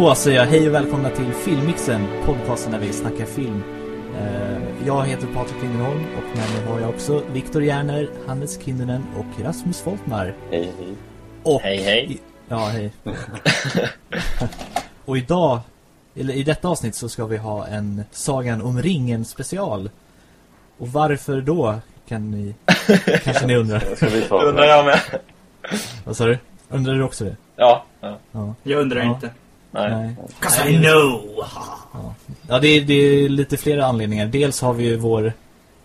Då säger jag hej och välkomna till Filmmixen, podcasten där vi snackar film. Eh, Jag heter Patrik Lindholm och med mig har jag också Viktor Järner, Hannes Kinnunen och Rasmus Folkmar. Hej, hej. Och Hej, hej. Ja, hej. och idag, eller i detta avsnitt så ska vi ha en Sagan om ringen special. Och varför då? Kan ni, kanske ni undrar. Det undrar jag med. Vad sa du? Undrar du också det? Ja, ja. Ja. Jag undrar Ja. inte. Nej. Nej. Cause I know! Ja, det är, det är lite flera anledningar. Dels har vi ju vår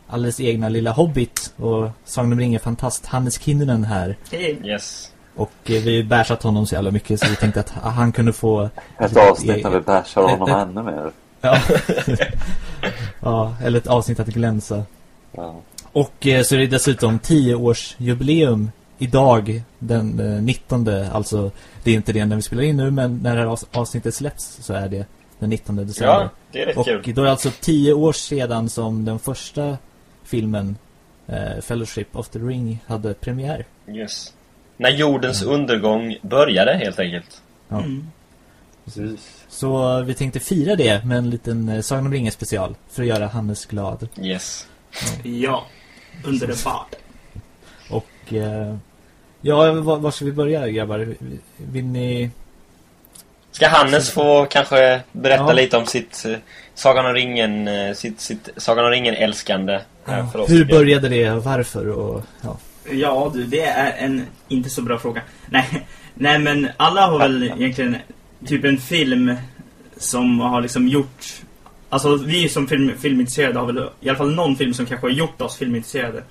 alldeles egna lilla hobbit och Sagan om ringen fantast Hannes Kinnunen här. Hey. Yes. Och eh, vi har bärsat honom så jävla mycket så vi tänkte att han kunde få... Ett avsnitt när vi bashar honom eh, ännu mer. Ja. ja, eller ett avsnitt att glänsa. Ja. Och eh, så är det dessutom 10-årsjubileum idag, den eh, 19. Alltså, det är inte det när vi spelar in nu, men när det här avs- avsnittet släpps så är det den 19 december. Ja, det är rätt Och kul. då är det alltså 10 år sedan som den första filmen, eh, Fellowship of the Ring, hade premiär. Yes. När jordens undergång började, helt enkelt. Ja. Mm. Precis. Så vi tänkte fira det med en liten eh, Sagan om ringen special för att göra Hannes glad. Yes. Ja. Underbart. Och eh, ja, var, var ska vi börja grabbar? Vill- ni... Ska Hannes få kanske berätta Ja. lite om sitt eh, Sagan om ringen, eh, sitt, sitt Sagan om ringen-älskande här för oss? Hur började det varför? Och, ja. Ja du, det är en inte så bra fråga. Nej, nej men alla har väl egentligen typ en film som har liksom gjort... Alltså vi som film, filmintresserade har väl i alla fall någon film som kanske har gjort oss filmintresserade.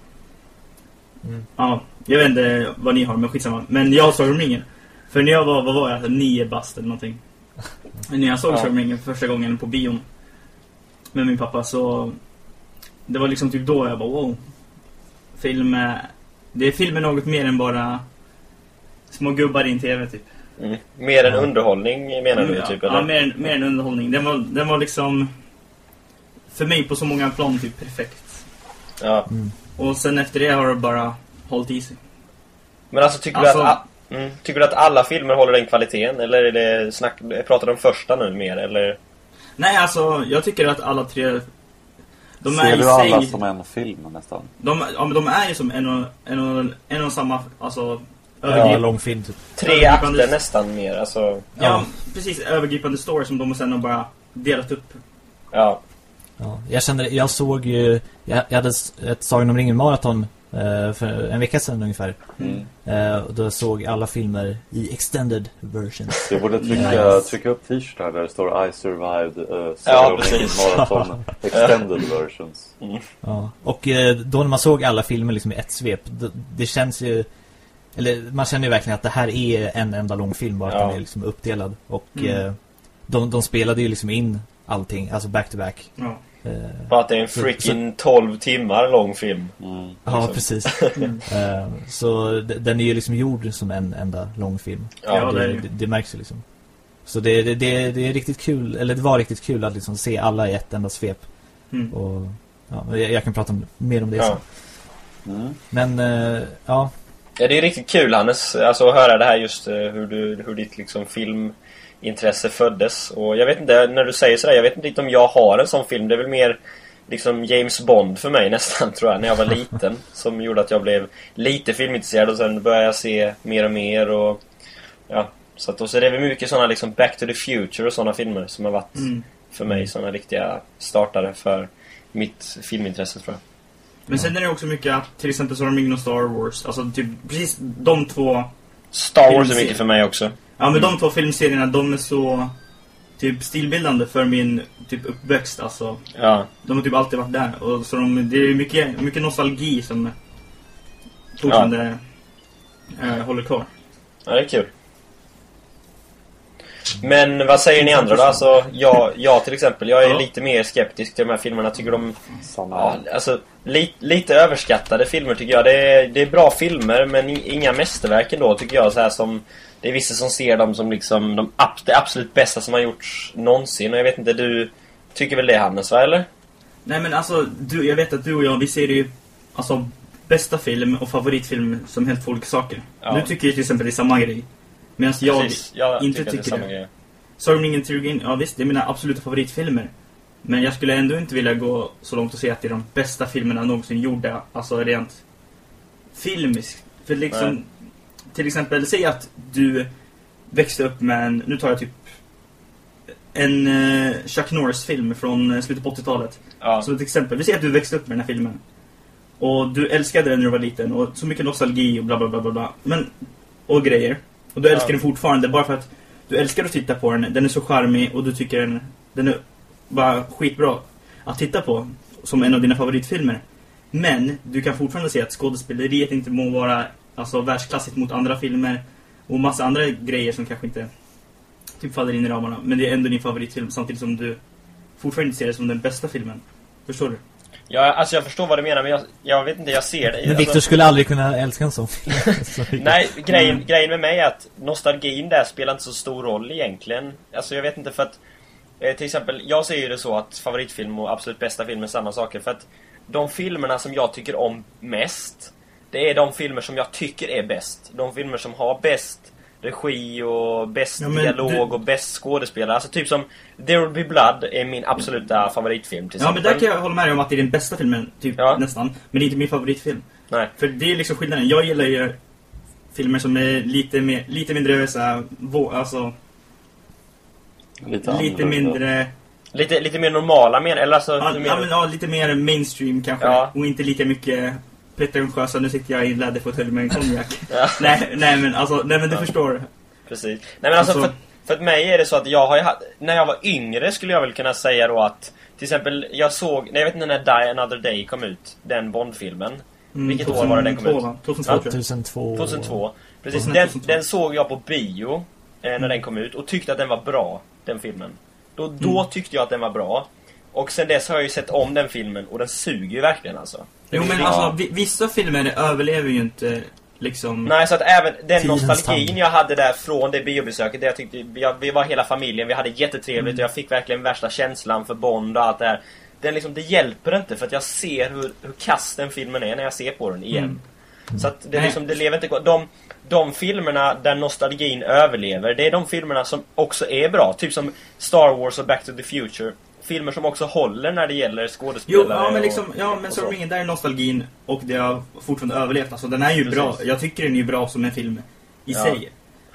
Mm. Ja, jag vet inte vad ni har, men skitsamma. Men jag såg ringen. För när jag var, vad var jag, nio bast eller någonting. När jag såg Ja. Sagan om ringen för första gången på bion. Med min pappa så... Det var liksom typ då jag bara wow. Film är... Det är film är något mer än bara små gubbar i en TV typ. Mm. Mer än Ja. underhållning menar du ja, typ, Ja, eller? mer, än- mer än underhållning. Den var, den var liksom... För mig på så många plan typ perfekt. Ja. Mm. Och sen efter det har det bara hållit i sig. Men alltså, tycker Alltså- du att... a- Mm, tycker du att alla filmer håller den kvaliteten? Eller är det snack... Pratar du om första nu mer, eller? Nej, alltså jag tycker att alla tre... De är Ser i du sig... alla som en film nästan? De, ja, men de är ju som en och, en och, en och samma, alltså... Ja, Övergrip, lång film typ. Tre Övergripande- akter nästan mer, alltså... ja, Ja. precis. Övergripande story som de sen har bara delat upp. Ja. Ja, jag kände, jag såg ju, jag, jag hade ett Sagan om ringen maraton eh, för en vecka sedan ungefär. Mm. Eh, och då såg jag alla filmer i extended versions. Du borde trycka, Nice. trycka upp t-shirtar där det står I survived uh, Ja, Sagan precis. Marathon extended versions. Ja. Och eh, då när man såg alla filmer liksom i ett svep, det, det känns ju, eller man känner ju verkligen att det här är en enda lång film, bara att Ja. den är liksom uppdelad. Och Mm. eh, de, de spelade ju liksom in allting, alltså back to back. Ja. Eh, För att det är en freaking 12 timmar lång film. Mm. Ja, Liksom. precis. Mm. Eh, så den är ju liksom gjord som en enda lång film. Ja, Ja, det det, det. märks ju liksom. Så det, det, det, det är riktigt kul, eller det var riktigt kul att liksom se alla i ett enda svep. Mm. Och ja, jag, jag kan prata om, mer om det Ja. sen. Mm. Men eh, ja, Ja, det är riktigt kul Hannes, alltså att höra det här just hur, du, hur ditt liksom filmintresse föddes. Och jag vet inte, när du säger sådär, jag vet inte riktigt om jag har en sån film. Det är väl mer liksom James Bond för mig nästan, tror jag, när jag var liten. som gjorde att jag blev lite filmintresserad och sen började jag se mer och mer och... Ja, så att då så är det väl mycket sådana liksom Back to the Future och sådana filmer som har varit Mm. för mig sådana riktiga startare för mitt filmintresse tror jag. Men sen är det också mycket att till exempel om ringen och Star Wars, alltså typ precis de två Star Wars är mycket för mig också. Ja men de två filmserierna, de är så typ stilbildande för min typ uppväxt alltså. Ja, De har typ alltid varit där. Och så de, det är mycket, mycket nostalgi som fortfarande eh, håller kvar. ja det är kul. Men vad säger ni andra då? Alltså, jag, jag till exempel, jag är Ja. lite mer skeptisk till de här filmerna. Tycker de... Samma. Ja, alltså, li, lite överskattade filmer tycker jag. Det är, det är bra filmer, men inga mästerverk ändå tycker jag. Så här som, det är vissa som ser dem som liksom de, det absolut bästa som har gjorts någonsin. Och jag vet inte, du tycker väl det Hannes, va? Eller? Nej men alltså, du, jag vet att du och jag, vi ser ju alltså bästa film och favoritfilm som helt olika saker. Ja. Du tycker ju till exempel det är samma grej. Medan jag jag inte tycker att det tycker samma det. grej. Sagan om ringen-trilogin, ja visst, det är mina absoluta favoritfilmer. Men jag skulle ändå inte vilja gå så långt och säga att det är de bästa filmerna någonsin gjorda. Alltså rent filmiskt. För liksom, Nej. Till exempel, säg att du växte upp med en, nu tar jag typ en eh, Chuck Norris-film från eh, slutet på 80-talet. Ja. Som ett exempel. Vi säger att du växte upp med den här filmen. Och du älskade den när du var liten. Och så mycket nostalgi och bla bla bla bla. bla. Men, och grejer. Och du älskar Ja. den fortfarande bara för att du älskar att titta på den. Den är så charmig och du tycker den, den är bara skitbra att titta på. Som en av dina favoritfilmer. Men du kan fortfarande se att skådespeleriet inte må vara alltså, världsklassigt mot andra filmer. Och massa andra grejer som kanske inte typ faller in i ramarna. Men det är ändå din favoritfilm samtidigt som du fortfarande inte ser det som den bästa filmen. Förstår du? Ja, alltså jag förstår vad du menar men jag, jag vet inte, jag ser det. Men Alltså, Victor skulle aldrig kunna älska en sån. Nej, grejen, Mm. grejen med mig är att nostalgin där spelar inte så stor roll egentligen. Alltså jag vet inte för att eh, till exempel, jag ser ju det så att favoritfilm och absolut bästa film är samma saker för att de filmerna som jag tycker om mest det är de filmer som jag tycker är bäst. De filmer som har bäst regi och bäst Ja, dialog du- och bäst skådespelare. Alltså typ som There Will Be Blood är min absoluta favoritfilm till Ja, men exempel. där kan jag hålla med dig om att det är den bästa filmen, typ Ja. nästan. Men det är inte min favoritfilm. Nej. För det är liksom skillnaden. Jag gillar ju filmer som är lite, mer, lite mindre vå- alltså, Lite, lite mindre, Lite, lite mer normala men eller alltså ja, lite mer... ja, men, ja, lite mer mainstream kanske. Ja. Och inte lika mycket pretentiösa, nu sitter jag i en läderfåtölj med en konjak. Ja. nej, nej men alltså, nej men du Ja. förstår. Precis. Nej men alltså, Alltså- för, för att mig är det så att jag har ju när jag var yngre skulle jag väl kunna säga då att till exempel, jag såg, nej jag vet inte när Die Another Day kom ut, den Bondfilmen. Mm, Vilket år var det den kom 2002, ut? va? 2002 Ja. tror jag. 2002. 2002. Precis, 2002. den, den såg jag på bio eh, när den kom ut och tyckte att den var bra, den filmen. Då, då Mm. tyckte jag att den var bra. Och sen dess har jag ju sett om den filmen och den suger ju verkligen alltså. Jo men Ja. alltså, vi- vissa filmer överlever ju inte liksom... Nej, så att även den nostalgin jag hade där från det biobesöket, där jag tyckte, vi, vi var hela familjen, vi hade jättetrevligt Mm. och jag fick verkligen värsta känslan för Bond och allt det här. Den liksom, det hjälper inte för att jag ser hur, hur kass den filmen är när jag ser på den igen. Mm. Så att det, liksom, det lever inte kvar. De, de filmerna där nostalgin överlever, det är de filmerna som också är bra. Typ som Star Wars och Back to the Future. Filmer som också håller när det gäller skådespelare Jo, ja men och- liksom, ja men Sagan om ringen, där är nostalgin och det har fortfarande överlevt. Alltså den är ju Precis. bra. Jag tycker den är bra som en film i Ja. sig.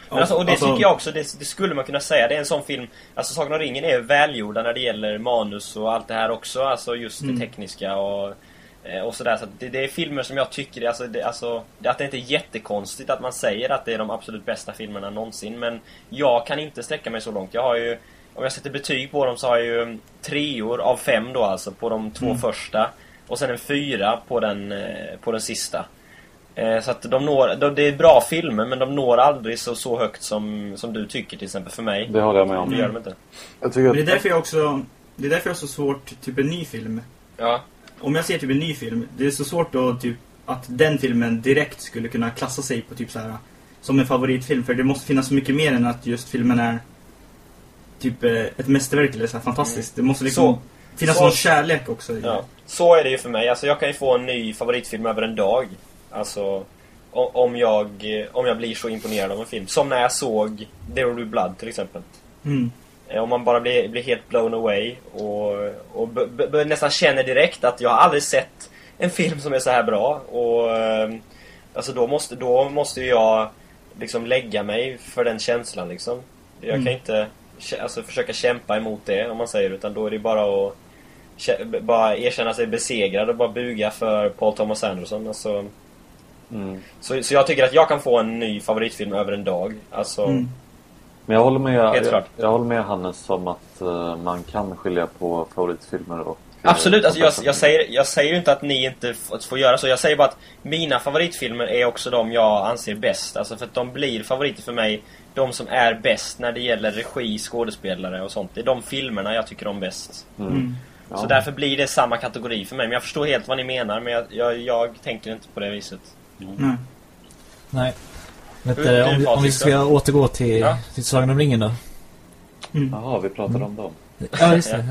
Men alltså, och det tycker jag också, det, det skulle man kunna säga. Det är en sån film, alltså Sagan om ringen är välgjorda när det gäller manus och allt det här också. Alltså just det Mm. tekniska och, eh, och sådär. Så det, det är filmer som jag tycker, alltså, det, alltså, det- att det inte är jättekonstigt att man säger att det är de absolut bästa filmerna någonsin. Men jag kan inte sträcka mig så långt. Jag har ju, om jag sätter betyg på dem så har jag ju treor av fem då alltså på de två Mm. första. Och sen en fyra på den, eh, på den sista. Eh, Så att de når, de, det är bra filmer men de når aldrig så, så högt som, som du tycker till exempel för mig. Det håller jag med om. Det gör de inte. Jag tycker Men det är att... därför jag också, det är därför jag har så svårt, typ en ny film. Ja. Om jag ser typ en ny film, det är så svårt då typ att den filmen direkt skulle kunna klassa sig på typ så här som en favoritfilm. För det måste finnas så mycket mer än att just filmen är typ eh, ett mästerverk eller så här fantastiskt. Det måste liksom Så- finnas så- någon kärlek också. i ja. Så är det ju för mig. Alltså jag kan ju få en ny favoritfilm över en dag. Alltså om jag, eh, om jag blir så imponerad av en film. Som när jag såg There Will Be Blood till exempel. Mm. Eh, Om man bara blir, blir helt blown away och, och nästan känner direkt att jag har aldrig sett en film som är så här bra. Och eh, alltså då måste, då måste jag liksom lägga mig för den känslan liksom. Jag kan Mm. inte kä- alltså, försöka kämpa emot det om man säger utan då är det bara att bara erkänna sig besegrad och bara buga för Paul Thomas Anderson. Alltså, Mm. så, så jag tycker att jag kan få en ny favoritfilm över en dag. Alltså, Mm. Men jag håller med, jag, jag håller med Hannes om att eh, man kan skilja på favoritfilmer och... eh, Absolut, alltså jag, jag, säger, jag säger ju inte att ni inte får göra så. Jag säger bara att mina favoritfilmer är också de jag anser bäst. Alltså för att de blir favoriter för mig. De som är bäst när det gäller regi, skådespelare och sånt. Det är de filmerna jag tycker om bäst. Mm. Mm. Ja. Så därför blir det samma kategori för mig. Men jag förstår helt vad ni menar, men jag, jag, jag tänker inte på det viset. Nej. Nej. Vet, Hur- eh, om, vi, om vi ska återgå till, Ja. till Sagan om ringen då. Mm. Jaha, vi pratade om dem. Ja, just det. Ja,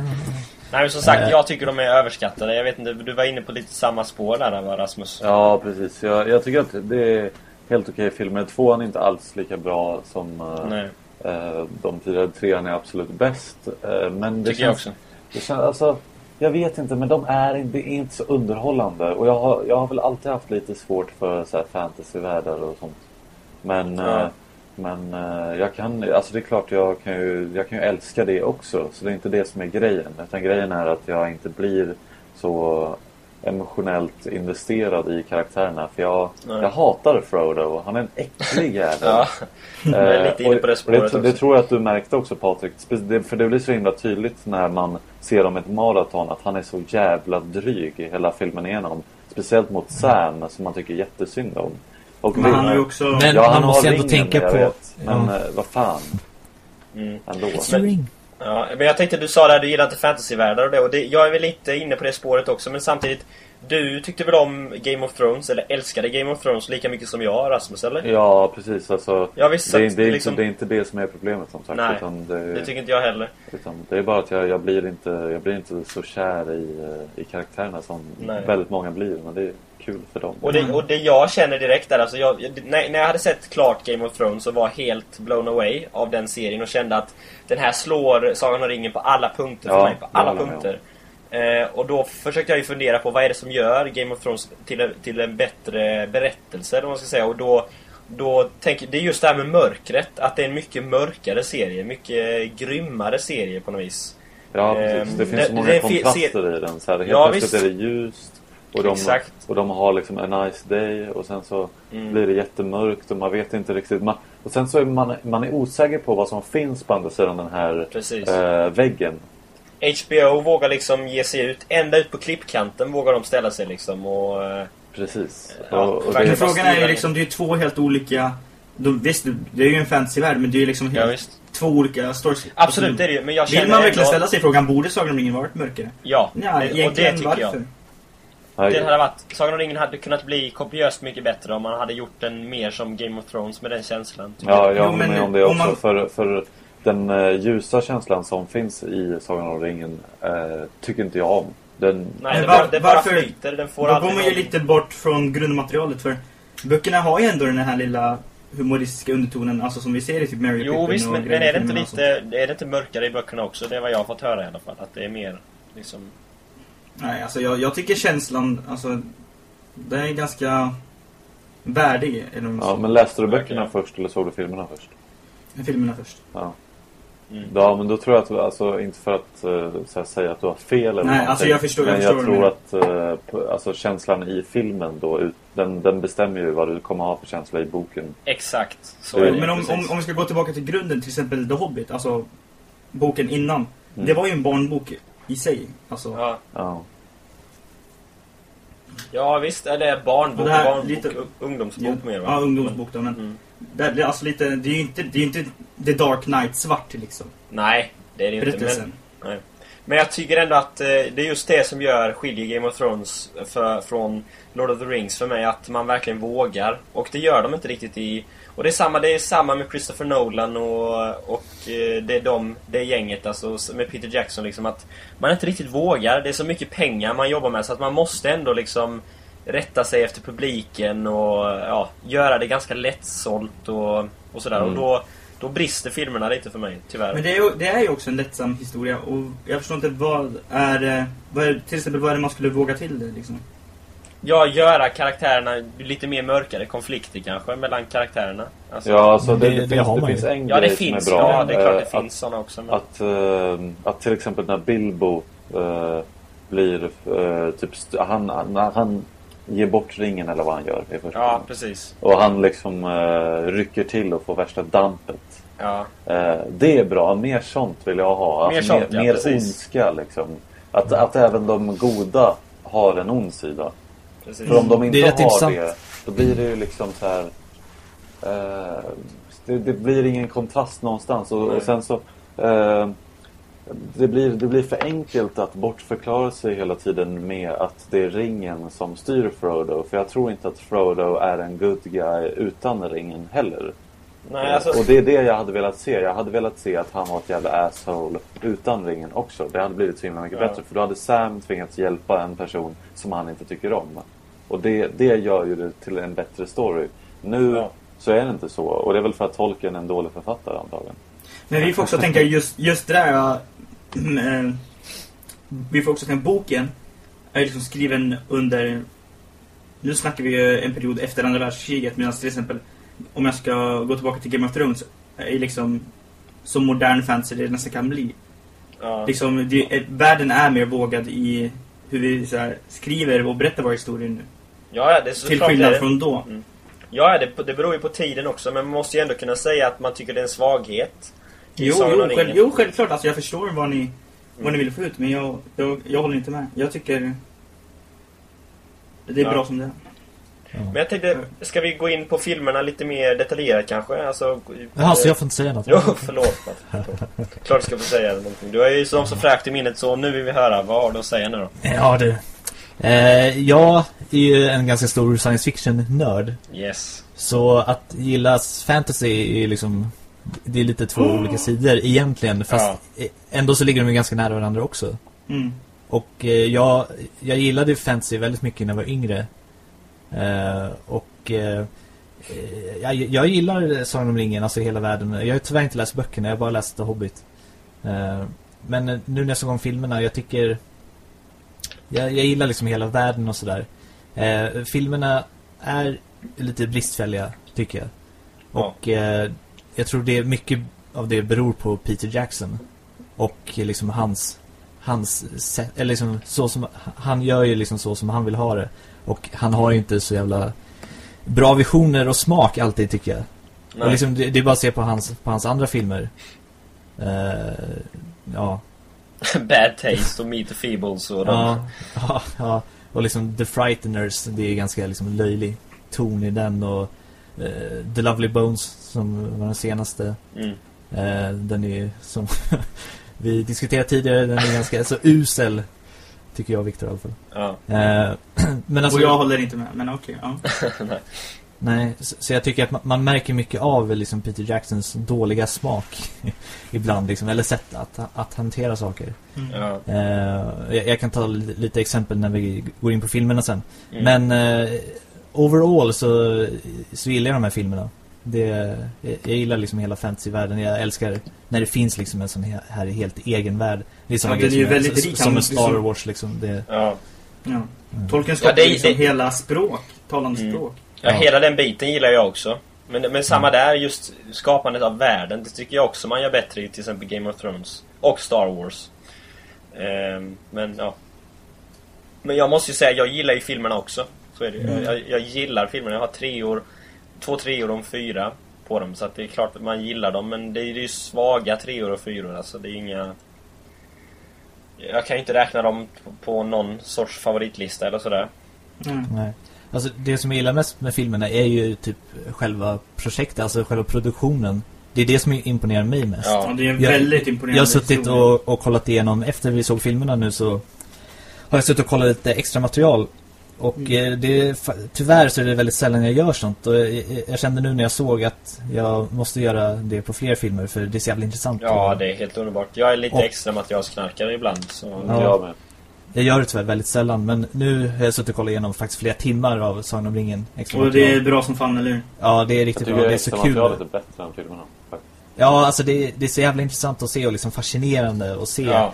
Nej men som sagt, Eh. jag tycker de är överskattade. Jag vet inte, du var inne på lite samma spår där Rasmus? Ja, precis. Jag, jag tycker att det är helt okej filmer. Tvåan är inte alls lika bra som, eh. Eh, de tidigare trean är absolut bäst. Eh, men det Tycker jag känns, också. det känns, alltså, jag vet inte, men de är, inte- det är inte så underhållande. Och jag har, jag har väl alltid haft lite svårt för så här, fantasyvärldar och sånt. Men, Ja. eh, men eh, jag kan, alltså det är klart jag kan, ju, jag kan ju älska det också. Så det är inte det som är grejen. Utan grejen är att jag inte blir så emotionellt investerad i karaktärerna. För jag, Nej. jag hatar Frodo. Han är en äcklig jävel. Ja, är lite inne på det spåret det, det tror jag att du märkte också Patrik. Det- För det blir så himla tydligt när man ser om ett maraton att han är så jävla dryg i hela filmen igenom. Speciellt mot Sam som man tycker jättesynd om. Och Men han har ju också... Men- ja, han man måste ändå ringen, tänka på- Vet, men Ja. eh, vad fan Mm. ändå. It's ring. Ja, men jag tänkte du sa där du gillar inte fantasyvärldar och det och det, jag är väl lite inne på det spåret också men samtidigt Du tyckte väl om Game of Thrones eller älskade Game of Thrones lika mycket som jag Rasmus eller? Ja, precis. Alltså, Ja, visst, det, det, är liksom- inte, det är inte det som är problemet som sagt. Nej, det, Det tycker inte jag heller. utan det är bara att jag, jag, blir inte, jag blir inte så kär i, eh, i karaktärerna som Nej. väldigt många blir. Men det är kul för dem. Och det, och det jag känner direkt där, alltså jag, när, när jag hade sett klart Game of Thrones så var helt blown away av den serien och kände att den här slår Sagan om ringen på alla punkter för Ja, mig, på alla punkter. Eh, och då försökte jag ju fundera på vad är det som gör Game of Thrones till, en- till en bättre berättelse, man ska säga. Och då, då tänker det är just det här med mörkret, att det är en mycket mörkare serie, mycket grymmare serie på något vis. Ja, precis. Ehm, Det finns så många kontraster i den. Så här, helt Ja, plötsligt visst. är det ljust. Och de, Exakt. och de har liksom a nice day och sen så Mm. blir det jättemörkt och man vet inte riktigt. Man, och sen så är man, man är osäker på vad som finns på andra sidan den här eh, väggen. HBO vågar liksom ge sig ut, ända ut på klippkanten vågar de ställa sig liksom och... eh, Precis. Ja, och, det, frågan är ju liksom, det är två helt olika... De, visst, det är ju en fantasyvärld, men det är ju liksom Ja, helt, visst. två olika stories. Absolut, det är det ju, men jag Vill man verkligen ändå- ställa sig frågan, borde Sagan om ringen varit mörkare? Ja, Ja, det- och det tycker varför? jag. Herregud. Det hade varit, Sagan om ringen hade kunnat bli kopiöst mycket bättre om man hade gjort den mer som Game of Thrones med den känslan. tycker Ja, jag. håller med om det om också. man- För, för den eh, ljusa känslan som finns i Sagan om ringen eh, tycker inte jag om. Den, Nej, det, var- bara, det bara varför- flyter. Den får Då går man ju någon- lite bort från grundmaterialet för böckerna har ju ändå den här lilla humoristiska undertonen, alltså som vi ser i typ Mary Jo Pippin visst, men, men är det inte lite, är det inte mörkare i böckerna också? Det är vad jag har fått höra i alla fall. Att det är mer liksom... Nej, alltså jag, jag tycker känslan, alltså den är ganska värdig. Vad man ja, men läste du böckerna Verkligen. först eller såg du filmerna först? Filmerna först. Ja. Mm. Ja, men då tror jag att, alltså inte för att eh, så här, säga att du har fel eller Nej, någonting, alltså jag förstår- jag Men förstår jag vad du tror att eh, alltså, känslan i filmen då, ut, den, den bestämmer ju vad du kommer ha för känsla i boken. Exakt. Så är det Men om, om, om vi ska gå tillbaka till grunden, till exempel The Hobbit, alltså boken innan. Mm. Det var ju en barnbok i sig. Alltså, Ja, Ja. ja visst, eller barnbok, här barnbok lite- ungdomsbok mer va? Ja, ungdomsbok då, men Mm. det, alltså lite, det är ju inte, det är inte The Dark Knight svart liksom. Nej, det är det ju inte. Men, nej. men jag tycker ändå att eh, det är just det som gör skiljer Game of Thrones för, från Lord of the Rings för mig. Att man verkligen vågar. Och det gör de inte riktigt i... Och det är samma, det är samma med Christopher Nolan och, och eh, det är de, det gänget alltså med Peter Jackson liksom att man inte riktigt vågar. Det är så mycket pengar man jobbar med så att man måste ändå liksom rätta sig efter publiken och ja, göra det ganska lättsålt och, och sådär. Mm. Och då, då brister filmerna lite för mig, tyvärr. Men det är, ju, det är ju också en lättsam historia och jag förstår inte vad är, eh, vad är till exempel vad är det man skulle våga till det liksom? Ja, göra karaktärerna lite mer mörkare konflikter kanske mellan karaktärerna. Alltså, Ja, alltså det, Det- det, det finns, det ju. finns en ja, det grej finns. som är bra. Ja, det är klart det eh, finns sådana också. Men... Att, att, eh, att till exempel när Bilbo eh, blir eh, typ han, när han ger bort ringen eller vad han gör i första Ja, precis. Och han liksom rycker till och får värsta dampet. Ja, det är bra, mer sånt vill jag ha. Mer Alltså, sånt, ja, mer ondska liksom. Att, att även de goda har en ond sida. Precis. För om de inte Det har intressant. det, då blir det ju liksom så här. Eh, det, det blir ingen kontrast någonstans. Och, och sen så... Eh, det, blir, det blir för enkelt att bortförklara sig hela tiden med att det är ringen som styr Frodo. För jag tror inte att Frodo är en good guy utan ringen heller. Nej, alltså, Och det är det jag hade velat se. Jag hade velat se att han var ett jävla asshole utan ringen också. Det hade blivit så himla mycket Ja. bättre. För då hade Sam tvingats hjälpa en person som han inte tycker om. Och det, det gör ju det till en bättre story. Nu, Ja. så är det inte så. Och det är väl för att Tolkien är en dålig författare antagligen. Men vi får också tänka just, just det där... eh, vi får också tänka boken är liksom skriven under... Nu snackar vi ju en period efter andra världskriget medan till exempel om jag ska gå tillbaka till Game of Thrones är liksom så modern fantasy det nästan kan bli. Ja. Liksom, det, är- världen är mer vågad i hur vi så här, skriver och berättar våra historier nu. Ja, ja, det är så Till skillnad det. från då. Ja, det, det beror ju på tiden också, men man måste ju ändå kunna säga att man tycker det är en svaghet. i Jo, jo, själv, jo, självklart. Alltså, jag förstår vad ni, vad ni vill få ut, men jag, jag, jag håller inte med. Jag tycker det är Ja. bra som det är. Men jag tänkte, ska vi gå in på filmerna lite mer detaljerat kanske? Alltså, Jaha, så jag får inte säga något? Jo, förlåt. Klart du ska få säga någonting. Du är ju som så fräckt i minnet, så nu vill vi höra. Vad har du att säga nu då? Ja, du. Eh, jag är ju en ganska stor science fiction-nörd. Yes. Så att gillas fantasy är liksom... Det är lite två olika sidor egentligen. Fast eh, ändå så ligger de ju ganska nära varandra också. Mm. Och eh, jag, jag gillade ju fantasy väldigt mycket när jag var yngre. Eh, och eh, jag, jag gillar Sagan om ringen, alltså hela världen. Jag har tyvärr inte läst böckerna, jag har bara läst The Hobbit. Eh, men nu när jag såg om filmerna, jag tycker... Jag, jag gillar liksom hela världen och sådär. Eh, filmerna är lite bristfälliga, tycker jag. Ja. Och eh, jag tror det är mycket av det beror på Peter Jackson. Och liksom hans hans sätt, eller liksom så som han gör ju liksom så som han vill ha det. Och han har ju inte så jävla bra visioner och smak alltid tycker jag. Nej. Och liksom det, det är bara att se på hans, på hans andra filmer. Eh, ja, Bad Taste och Meet the Feebles och de. ja, ja, ja. Och liksom The Frighteners, det är ganska liksom löjlig ton i den och eh, The Lovely Bones som var den senaste. Mm. Eh, den är som vi diskuterade tidigare, den är ganska så usel. Tycker jag Victor i alla fall. Ja. Eh, men alltså, och jag håller inte med, men okej. ja. nej, så, så jag tycker att man, man märker mycket av liksom Peter Jacksons dåliga smak ibland liksom, eller sätt att, att hantera saker. Mm. Ja. Eh, jag, jag kan ta li- lite exempel när vi går in på filmerna sen. Mm. Men eh, overall så, så gillar jag de här filmerna. Det, jag, jag gillar liksom hela fantasyvärlden. Jag älskar när det finns liksom en sån här, här helt egen värld. Det är Ja, den är ju som, väldigt som, rik. som en Star Wars liksom. Det, Ja. Ja. Mm. Tolkien Ja, skapar det- liksom det- hela språk, talande Mm. språk. Ja, hela den biten gillar jag också. Men, men samma där, just skapandet av världen, det tycker jag också man gör bättre i till exempel Game of Thrones. Och Star Wars. Ehm, men ja. Men jag måste ju säga, jag gillar ju filmerna också. Så är det. Mm. jag, jag gillar filmerna. Jag har tre år, två treor och fyra på dem. Så att det är klart att man gillar dem. Men det är ju svaga treor och fyror. Alltså det är inga... Jag kan ju inte räkna dem på, på någon sorts favoritlista eller sådär. Mm. nej. Alltså det som jag gillar mest med filmerna är ju typ själva projektet, alltså själva produktionen. Det är det som imponerar mig mest. Ja. Det är en Jag- väldigt imponerande Jag har suttit och, och kollat igenom, efter vi såg filmerna nu så har jag suttit och kollat lite extra material. Och Mm. eh, det tyvärr så är det väldigt sällan jag gör sånt. Och jag, jag kände nu när jag såg att jag måste göra det på fler filmer för det är så jävla intressant. Ja, det är helt underbart. Jag är lite Och- extra materialsknarkare ibland. Så... Ja. Jag med. Jag gör det tyvärr väldigt sällan, men nu har jag suttit och kollat igenom faktiskt flera timmar av Sagan om ringen. Extra Och det är bra som fan, eller hur? Ja, det är Jag riktigt tycker bra. Det är så kul. materialet är bättre än filmerna. Faktiskt. Ja, alltså det, det är så jävla intressant att se och liksom fascinerande att se Ja.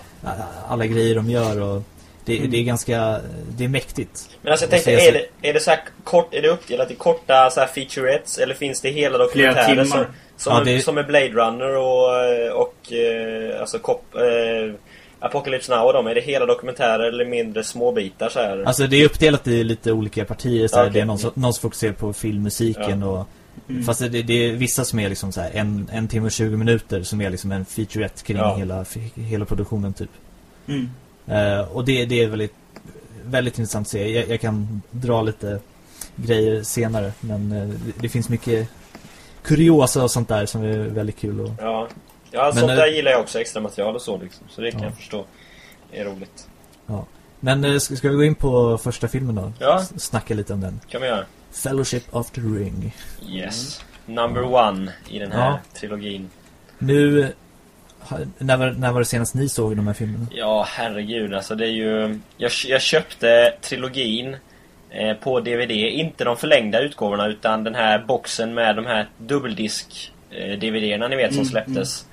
alla grejer de gör och det, Mm. det är ganska, det är mäktigt. Men alltså jag tänkte, är det, är det så här kort, är det uppdelat i korta så här featurettes eller finns det hela dokumentärer som, som, Ja, är, det- som är Blade Runner och, och eh, alltså Cop, eh, Apocalypse Now och de? Är det hela dokumentärer eller mindre småbitar så här? Alltså det är uppdelat i lite olika partier så här. Okej. Det är någon, som- någon som fokuserar på filmmusiken och Mm. Fast det, det är vissa som är liksom så här en, en timme och 20 minuter som är liksom en featurette kring Ja. hela, hela produktionen typ. Mm. Eh, och det, det är väldigt, väldigt intressant att se. Jag, jag kan dra lite grejer senare men eh, det, det finns mycket kuriosa och sånt där som är väldigt kul och, Ja, ja Men, sånt eh, där gillar jag också, extra material och så liksom. Så det kan Ja. jag förstå är roligt. Men eh, ska, ska vi gå in på första filmen då? Ja. S- Snacka lite om den. kan vi göra. Fellowship of the Ring. Yes. Number one i den här Ja. trilogin. Nu, när var, när var det senast ni såg de här filmerna? Ja, herregud alltså det är ju... Jag, jag köpte trilogin eh, på DVD. Inte de förlängda utgåvorna utan den här boxen med de här dubbeldisk eh, DVD-erna ni vet som Mm, släpptes. Ja. Ja.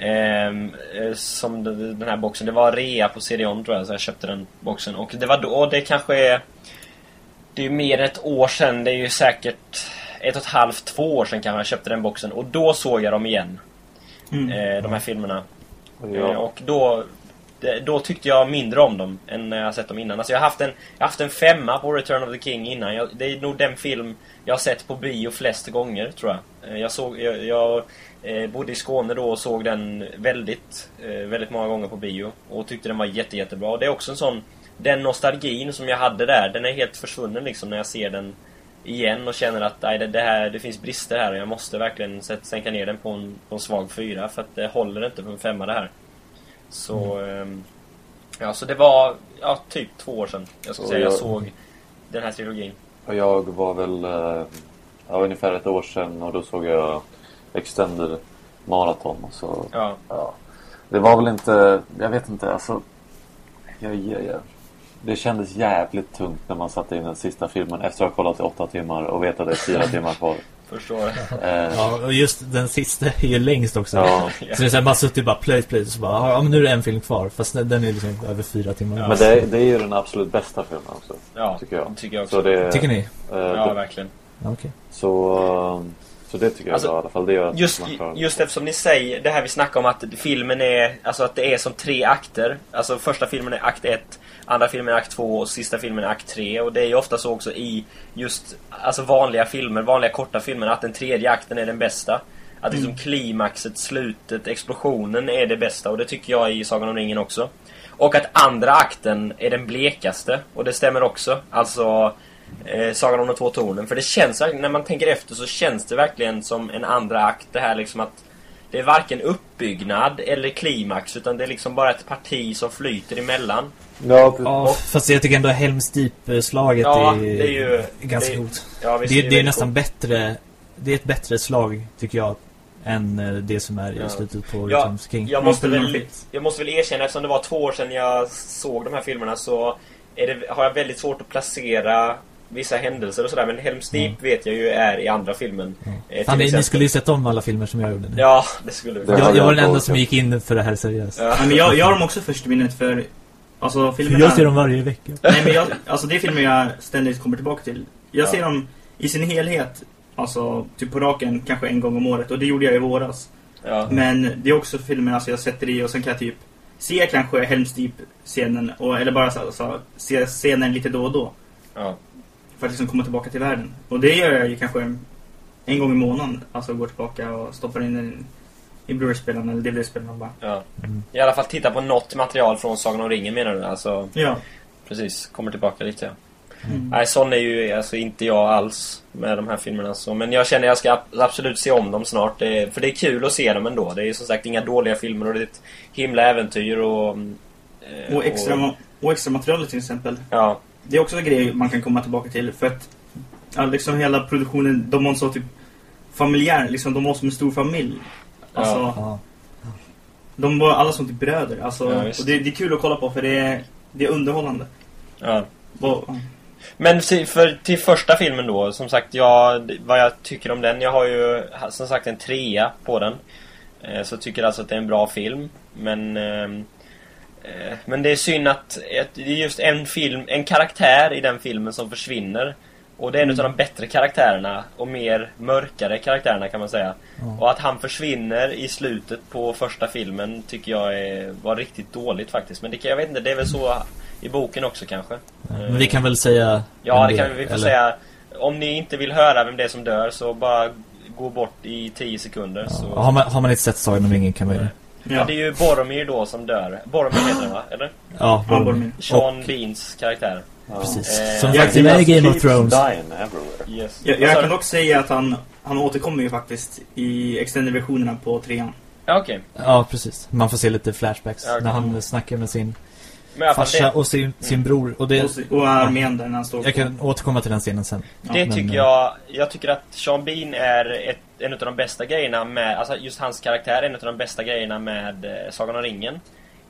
Ehm, eh, som den här boxen. Det var rea på CD-ON tror jag, så jag köpte den boxen. Och det var då, det kanske är... Det är ju mer än ett år sedan. Det är ju säkert ett och ett halvt, två år sedan kanske jag köpte den boxen. Och då såg jag dem igen. Mm. Eh, de här filmerna. Eh, Ja. och då... Då tyckte jag mindre om dem än när jag sett dem innan. Alltså jag har haft en, jag har haft en femma på Return of the King innan. Jag, det är nog den film jag har sett på bio flest gånger, tror jag. Eh, Jag, såg, jag, jag eh, bodde i Skåne då och såg den väldigt, eh, väldigt många gånger på bio. Och tyckte den var jätte, jättebra. Det är också en sån... Den nostalgin som jag hade där, den är helt försvunnen liksom när jag ser den igen och känner att nej, det, det, här, det finns brister här och jag måste verkligen sänka ner den på en, på en svag fyra för att det håller inte på en femma det här. Så... ehm, ja, så det var ja, typ två år sedan jag ska Och säga jag jag- såg den här trilogin. Och jag var väl eh, ja, ungefär ett år sedan och då såg jag Extended Marathon. Så, Ja. ja. Det var väl inte, jag vet inte, alltså. Jag, jag, jag, det kändes jävligt tungt när man satte in den sista filmen efter att ha kollat i åtta timmar och vet att det är fyra timmar kvar. Förstår. Eh, Ja, och just den sista är ju längst också. ja. Så det är så här, man suttit bara plöjt, plöjt och så bara, ja men nu är det en film kvar. Fast den den är liksom över fyra timmar. Ja. Men det, är- det är ju den absolut bästa filmen också. Ja, Tycker jag. tycker jag också. Så det, Tycker ni? eh, Ja, det, verkligen. Okej. så, eh, så det tycker jag Alltså, är bra i alla fall. Det gör att Just, man klarar just eftersom ni säger det här vi snackar om att filmen är Alltså att det är som tre akter. Alltså första filmen är akt 1 Andra filmen är akt 2 och sista filmen är akt 3 Och det är ju ofta så också i just Alltså vanliga filmer, vanliga korta filmer Att den tredje akten är den bästa. Att liksom klimaxet, slutet, explosionen är det bästa. Och det tycker jag i Sagan om ringen också. Och att andra akten är den blekaste. Och det stämmer också. Alltså eh, Sagan om de två tornen. För det känns när man tänker efter så känns det verkligen som en andra akt. Det här liksom att det är varken uppbyggnad eller klimax utan det är liksom bara ett parti som flyter emellan. Ja. Ja, fast jag tycker ändå Helms Deep-slaget Ja, är, det är ju- ganska det- coolt. Ja, visst, Det, det är nästan bättre, det är ett bättre slag tycker jag. Än eh, det som är Ja. i slutet på Ja, the King. Jag måste, Måste väl, jag måste väl erkänna, eftersom det var två år sedan jag såg de här filmerna så är det, har jag väldigt svårt att placera vissa händelser och sådär. Men Helms Deep vet jag ju är i andra filmen. Eh, Fan, till ni, skulle ju sett om alla filmer som jag gjorde nu. Ja, det skulle vi. Det jag, jag var den enda som gick in för det här seriöst. Ja. Men jag, jag har dem också först i minnet för Alltså För filmerna jag ser dem varje vecka. Nej men jag, alltså det är filmer jag ständigt kommer tillbaka till Jag Ja. ser dem i sin helhet Alltså typ på raken kanske en gång om året och det gjorde jag i våras Ja. Men det är också filmer alltså jag sätter i och sen kan jag typ Se kanske Helms Deep-scenen eller bara så, så, se scenen lite då och då Ja. För att liksom komma tillbaka till världen Och det gör jag ju kanske en gång i månaden Alltså går tillbaka och stoppar in den i Blu-ray-spelaren eller DVD-spelaren och bara Ja. Mm. I alla fall titta på något material från Sagan om ringen menar du? Alltså, Ja precis. Kommer tillbaka lite ja. mm. Nej, sån är ju alltså inte jag alls med de här filmerna. Så, men jag känner att jag ska ab- absolut se om dem snart. Det är, för det är kul att se dem ändå. Det är som sagt inga dåliga filmer och det är ett himla äventyr och... eh, och, extra, ma- och extra materialet till exempel Ja, Det är också en grej man kan komma tillbaka till för att ja, liksom hela produktionen, de var så typ familjär, liksom de var som en stor familj. Alltså, Ja. de var alla som typ bröder. Alltså, Ja, och det, det är kul att kolla på för det är, det är underhållande. ja. Och, Men till, för, till första filmen då, som sagt, jag, vad jag tycker om den. Jag har ju som sagt en trea på den. Eh, så jag tycker alltså att det är en bra film. Men... eh, men det är synd att, det är just en film, en karaktär i den filmen som försvinner. Och det är en av de bättre karaktärerna och mer mörkare karaktärerna kan man säga. Ja. Och att han försvinner i slutet på första filmen tycker jag är, var riktigt dåligt faktiskt. Men det jag vet inte, det är väl så i boken också kanske. Men vi kan väl säga... Ja, det kan vi, vi får eller- säga. Om ni inte vill höra vem det är som dör så bara gå bort i 10 sekunder. Ja. Så... Har, man, har man inte sett Sagan om ringen kan man. Ja, ja, det är ju Boromir då som dör. Boromir heter den va? Eller? Ja, Boromir. Sean Beans karaktär. Ja. Precis. Eh, Som faktiskt är med i Game of Thrones. Yes. jag, jag kan dock säga att han, han återkommer ju faktiskt i extended-versionerna på trean. Ja, okej. Ja, precis. Man får se lite flashbacks okej. när han snackar med sin Farsa det, och sin, sin bror. Och det, Och, och armén där när han står jag kan återkomma till den scenen sen. Ja, det men, tycker eh, jag... Jag tycker att Sean Bean är ett, en av de bästa grejerna med... Alltså just hans karaktär är en av de bästa grejerna med eh, Sagan om ringen.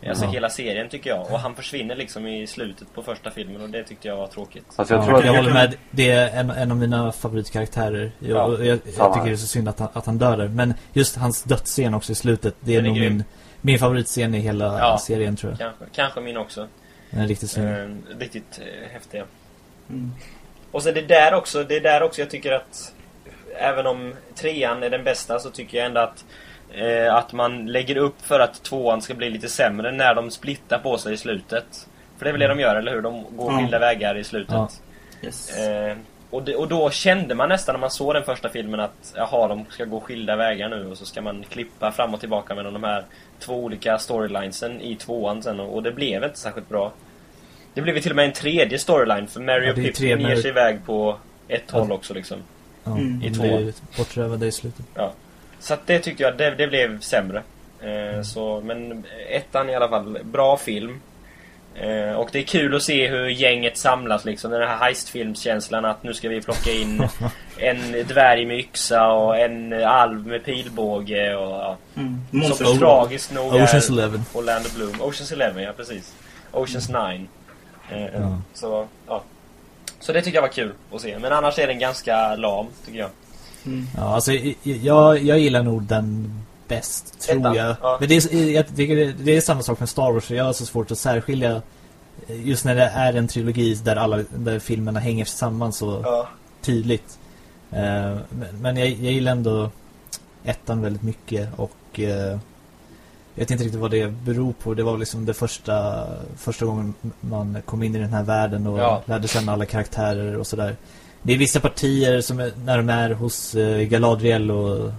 Alltså Ja. hela serien tycker jag. Och han försvinner liksom i slutet på första filmen och det tyckte jag var tråkigt. Alltså jag Ja, tror att jag håller med. Det är en, en av mina favoritkaraktärer. Jag, Ja, jag, jag, tycker det är så synd att han, att han dör där. Men just hans dödsscen också i slutet. Det är Den är nog grym. min, min favoritscen i hela Ja. serien tror jag. Kanske, kanske min också. Den är riktigt snygg. Eh, riktigt eh, häftiga. Mm. Och sen det där också, det är där också jag tycker att Även om trean är den bästa så tycker jag ändå att eh, Att man lägger upp för att tvåan ska bli lite sämre när de splittar på sig i slutet. För det är väl det de gör, eller hur? De går Ja. skilda vägar i slutet. Ja. Yes. Eh, och, det, och då kände man nästan när man såg den första filmen att jaha, de ska gå skilda vägar nu och så ska man klippa fram och tillbaka mellan de här två olika storylinesen i tvåan sen och, och det blev inte särskilt bra. Det blev till och med en tredje storyline för Mary Ja, och det är Pip tre ger Mary- sig iväg på ett Ja. håll också liksom. Ja, Mm. I tvåan. bortrövade i slutet. Så att det tyckte jag, det, det blev sämre. Eh, så, men ettan i alla fall, bra film. Eh, och det är kul att se hur gänget samlas liksom. Den här heistfilmskänslan att nu ska vi plocka in en dvärg med yxa och en alv med pilbåge och ja. Mm. Som Monster tragiskt nog Oceans är Eleven. Orlando Bloom. Oceans Eleven, ja precis. Oceans 9. Eh, Ja. Så, ja. Så det tycker jag var kul att se. Men annars är den ganska lam, tycker jag. Mm. Ja, alltså jag, jag gillar nog den bäst, tror Ettan, jag. ja. Men det är, jag tycker det, är samma sak med Star Wars, jag har så svårt att särskilja eh, just när det är en trilogi där alla där filmerna hänger samman så Ja. tydligt. Eh, men jag, jag gillar ändå ettan väldigt mycket och eh, jag vet inte riktigt vad det beror på. Det var liksom det första, första gången man kom in i den här världen och Ja. lärde känna alla karaktärer och sådär. Det är vissa partier som är, när de är hos Galadriel och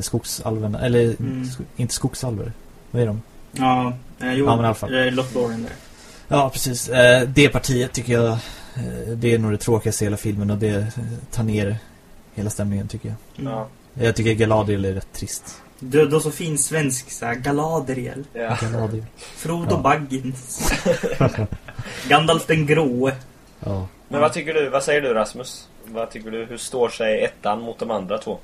skogsalverna, eller Mm. sk- inte skogsalver. Vad är de? Ja, eh, jo. Ja, men i alla fall. eh, Lothlorien där. Ja, precis. Eh, det partiet tycker jag eh, det är nog det tråkigaste i hela filmen och det eh, tar ner hela stämningen tycker jag. Ja. Jag tycker Galadriel är rätt trist. Du, du har så fin svensk såhär, Galadriel. Ja. Galadriel. Frodo Ja. Baggins. Gandalf den gråe. Ja. Men vad tycker du, vad säger du Rasmus? Vad tycker du, hur står sig ettan mot de andra två?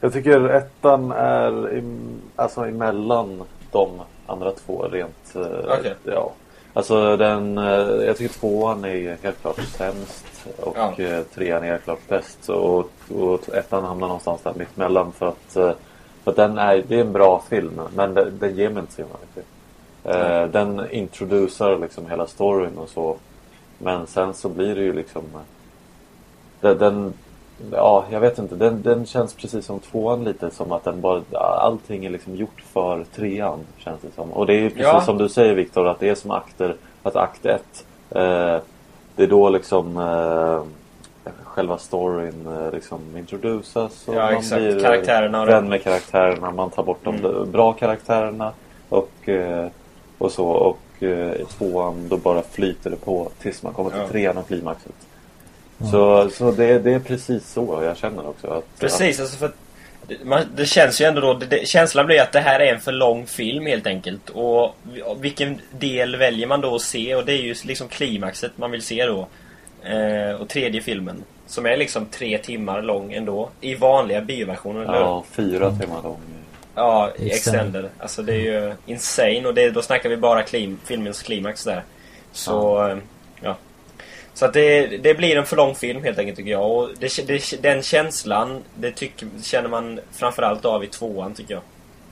Jag tycker ettan är im, alltså emellan de andra två rent... eh, Okej. Ja. Alltså den... eh, jag tycker tvåan är helt klart sämst. Och Ja. eh, trean är helt klart bäst. Och, och ettan hamnar någonstans där mittemellan för att... För att den är, det är en bra film men den, den ger mig inte så himla mycket. Eh, den introducerar liksom hela storyn och så. Men sen så blir det ju liksom... Den, den ja, jag vet inte. Den, den känns precis som tvåan lite som att den bara... Allting är liksom gjort för trean känns det som. Och det är ju precis Ja. som du säger Viktor att det är som akter. Att akt ett eh, Det är då liksom eh, själva storyn eh, liksom introduceras. Och Ja, man exakt. blir Karaktärerna vän med karaktärerna. Man tar bort de Mm. bra karaktärerna. Och, eh, och så. Och eh, i tvåan då bara flyter det på tills man kommer till Ja. trean och klimaxet. Så, så det, det är precis så jag känner också. Att, Precis, alltså för att det, man, det känns ju ändå då, det, det, känslan blir att det här är en för lång film helt enkelt. Och vi- och vilken del väljer man då att se? Och det är ju liksom klimaxet man vill se då. Eh, och tredje filmen. Som är liksom tre timmar lång ändå. I vanliga bioversioner, Att, eller ja, fyra timmar lång. Ja, Extended. extended. Alltså det är ju insane och det, då snackar vi bara klim, filmens klimax där. Så, eh, ja. Så att det, det blir en för lång film helt enkelt tycker jag. Och det, det, den känslan, det tycker, känner man framförallt av i tvåan tycker jag.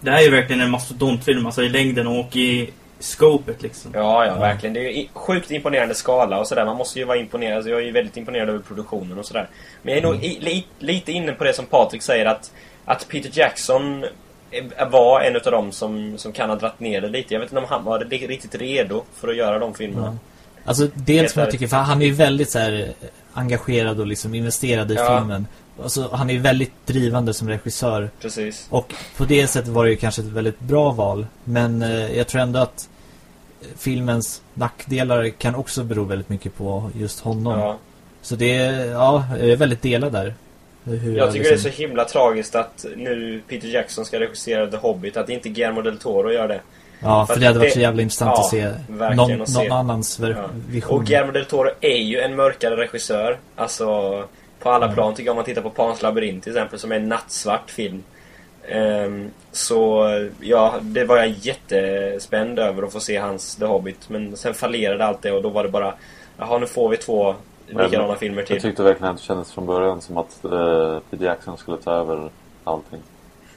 Det här är ju verkligen en mastodontfilm, alltså i längden och i scopet liksom. Ja, ja, verkligen. Det är ju sjukt imponerande skala och sådär. Man måste ju vara imponerad. Alltså, jag är ju väldigt imponerad över produktionen och sådär. Men jag är nog i, li, lite inne på det som Patrik säger att, att Peter Jackson var en av dem som, som kan ha dratt ner det lite. Jag vet inte om han var riktigt redo för att göra de filmerna. Ja. Alltså dels som jag tycker, för han är ju väldigt så här engagerad och liksom investerad i Ja. filmen. Alltså, han är ju väldigt drivande som regissör. Precis. Och på det sättet var det ju kanske ett väldigt bra val. Men eh, jag tror ändå att filmens nackdelar kan också bero väldigt mycket på just honom. Ja. Så det är, ja, jag är väldigt delad där. Hur Jag tycker det är liksom- så himla tragiskt att nu Peter Jackson ska regissera The Hobbit. Att inte Guillermo del Toro gör det. Ja, för Fast det hade varit det- så jävla intressant ja, att se verkligen någon, att se. någon annans Ja. vision. Och Guillermo del Toro är ju en mörkare regissör. Alltså på alla Ja. plan tycker jag om man tittar på Pans labyrint till exempel som är en nattsvart film. Ehm, så ja, det var jag jättespänd över att få se hans The Hobbit. Men sen fallerade allt det och då var det bara Jaha, nu får vi två likadana filmer Jag till. tyckte verkligen att det kändes från början som att eh, Peter Jackson skulle ta över allting.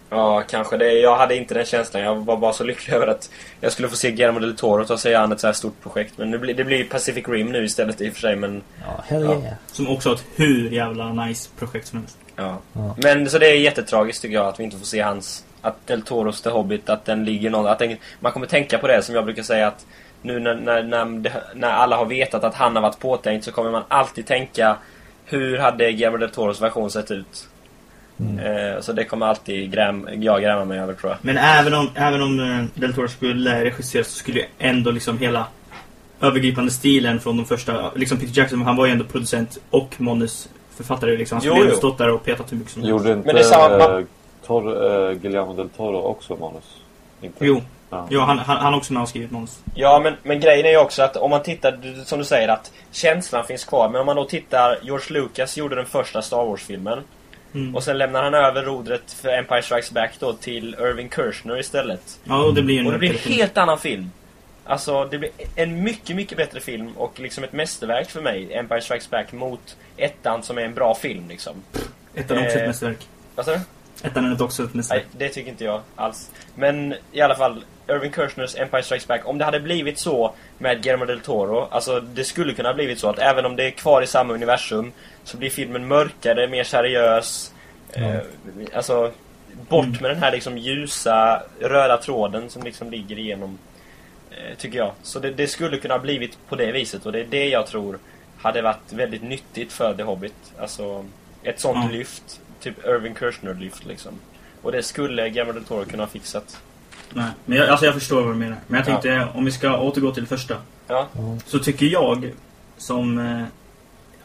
Ja, kanske det. Jag hade inte den känslan. Jag var bara så lycklig över att jag skulle få se Guillermo del Toro ta sig an ett så här stort projekt. Men det blir, det blir Pacific Rim nu istället i och för sig, men Ja, hell Ja. yeah. Som också har ett hur jävla nice projekt som helst. ja. Ja. Men så det är jättetragiskt tycker jag att vi inte får se hans... Att Del Toros The Hobbit, att den ligger någon... Att den, man kommer tänka på det som jag brukar säga att nu när, när, när, när alla har vetat att han har varit påtänkt så kommer man alltid tänka hur hade Guillermo del Toros version sett ut? Mm. Eh, så det kommer alltid gräm, jag gräma mig över tror jag. Men även om, även om eh, Del Toro skulle regissera så skulle ändå liksom hela övergripande stilen från de första, liksom Peter Jackson, han var ju ändå producent och manusförfattare liksom. Han skulle ju jo. stått där och petat hur mycket som helst. Gjorde inte Men det är samma- eh, Tor, eh, Guillermo del Toro också manus? Inte? Jo, Ja. jo han, han, han har också med och skrivit manus. Ja, men, men grejen är ju också att om man tittar, som du säger, att känslan finns kvar. Men om man då tittar, George Lucas gjorde den första Star Wars-filmen. Mm. Och sen lämnar han över rodret för Empire Strikes Back då till Irving Kershner istället. Ja, och det blir en Och det blir en helt annan film. Alltså, det blir en mycket, mycket bättre film och liksom ett mästerverk för mig, Empire Strikes Back, mot ettan som är en bra film liksom. Ettan är också Eh, ett mästerverk. Vad sa du? Ettan är också ett Nej, mästerverk. det tycker inte jag alls. Men i alla fall, Irving Kershners Empire Strikes Back. Om det hade blivit så med Guillermo del Toro, alltså det skulle kunna ha blivit så att även om det är kvar i samma universum så blir filmen mörkare, mer seriös. Eh, alltså, bort Mm. med den här liksom ljusa, röda tråden som liksom ligger igenom. Eh, tycker jag. Så det, det skulle kunna ha blivit på det viset och det är det jag tror hade varit väldigt nyttigt för The Hobbit. Alltså, ett sånt Ja. lyft. Typ Irving Kershner-lyft liksom. Och det skulle Guillermo del Toro kunna ha fixat. Nej, men jag, alltså jag förstår vad du menar. Men jag tänkte, om vi ska återgå till det första. Ja, Ja. Så tycker jag, som...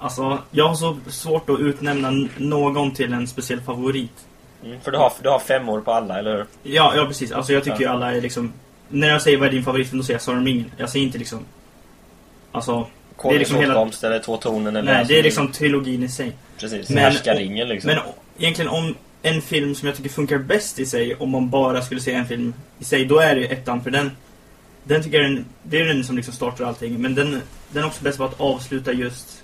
Alltså, jag har så svårt att utnämna någon till en speciell favorit. mm, för du har, du har fem år på alla, eller hur? Ja, ja precis. Alltså jag tycker ju alla är liksom... När jag säger vad är din favoritfilm, då säger jag Sagan om ringen. Jag säger inte liksom... Alltså... Konungens liksom hela- åtkomst eller Två tonen eller... nej, alltså, det är liksom trilogin i sig. Precis, Men- Härskaringen liksom. Men egentligen om en film som jag tycker funkar bäst i sig, om man bara skulle se en film i sig, då är det ju ettan. För den, den tycker jag är den, det är den som liksom startar allting. Men den, den är också bäst på att avsluta just...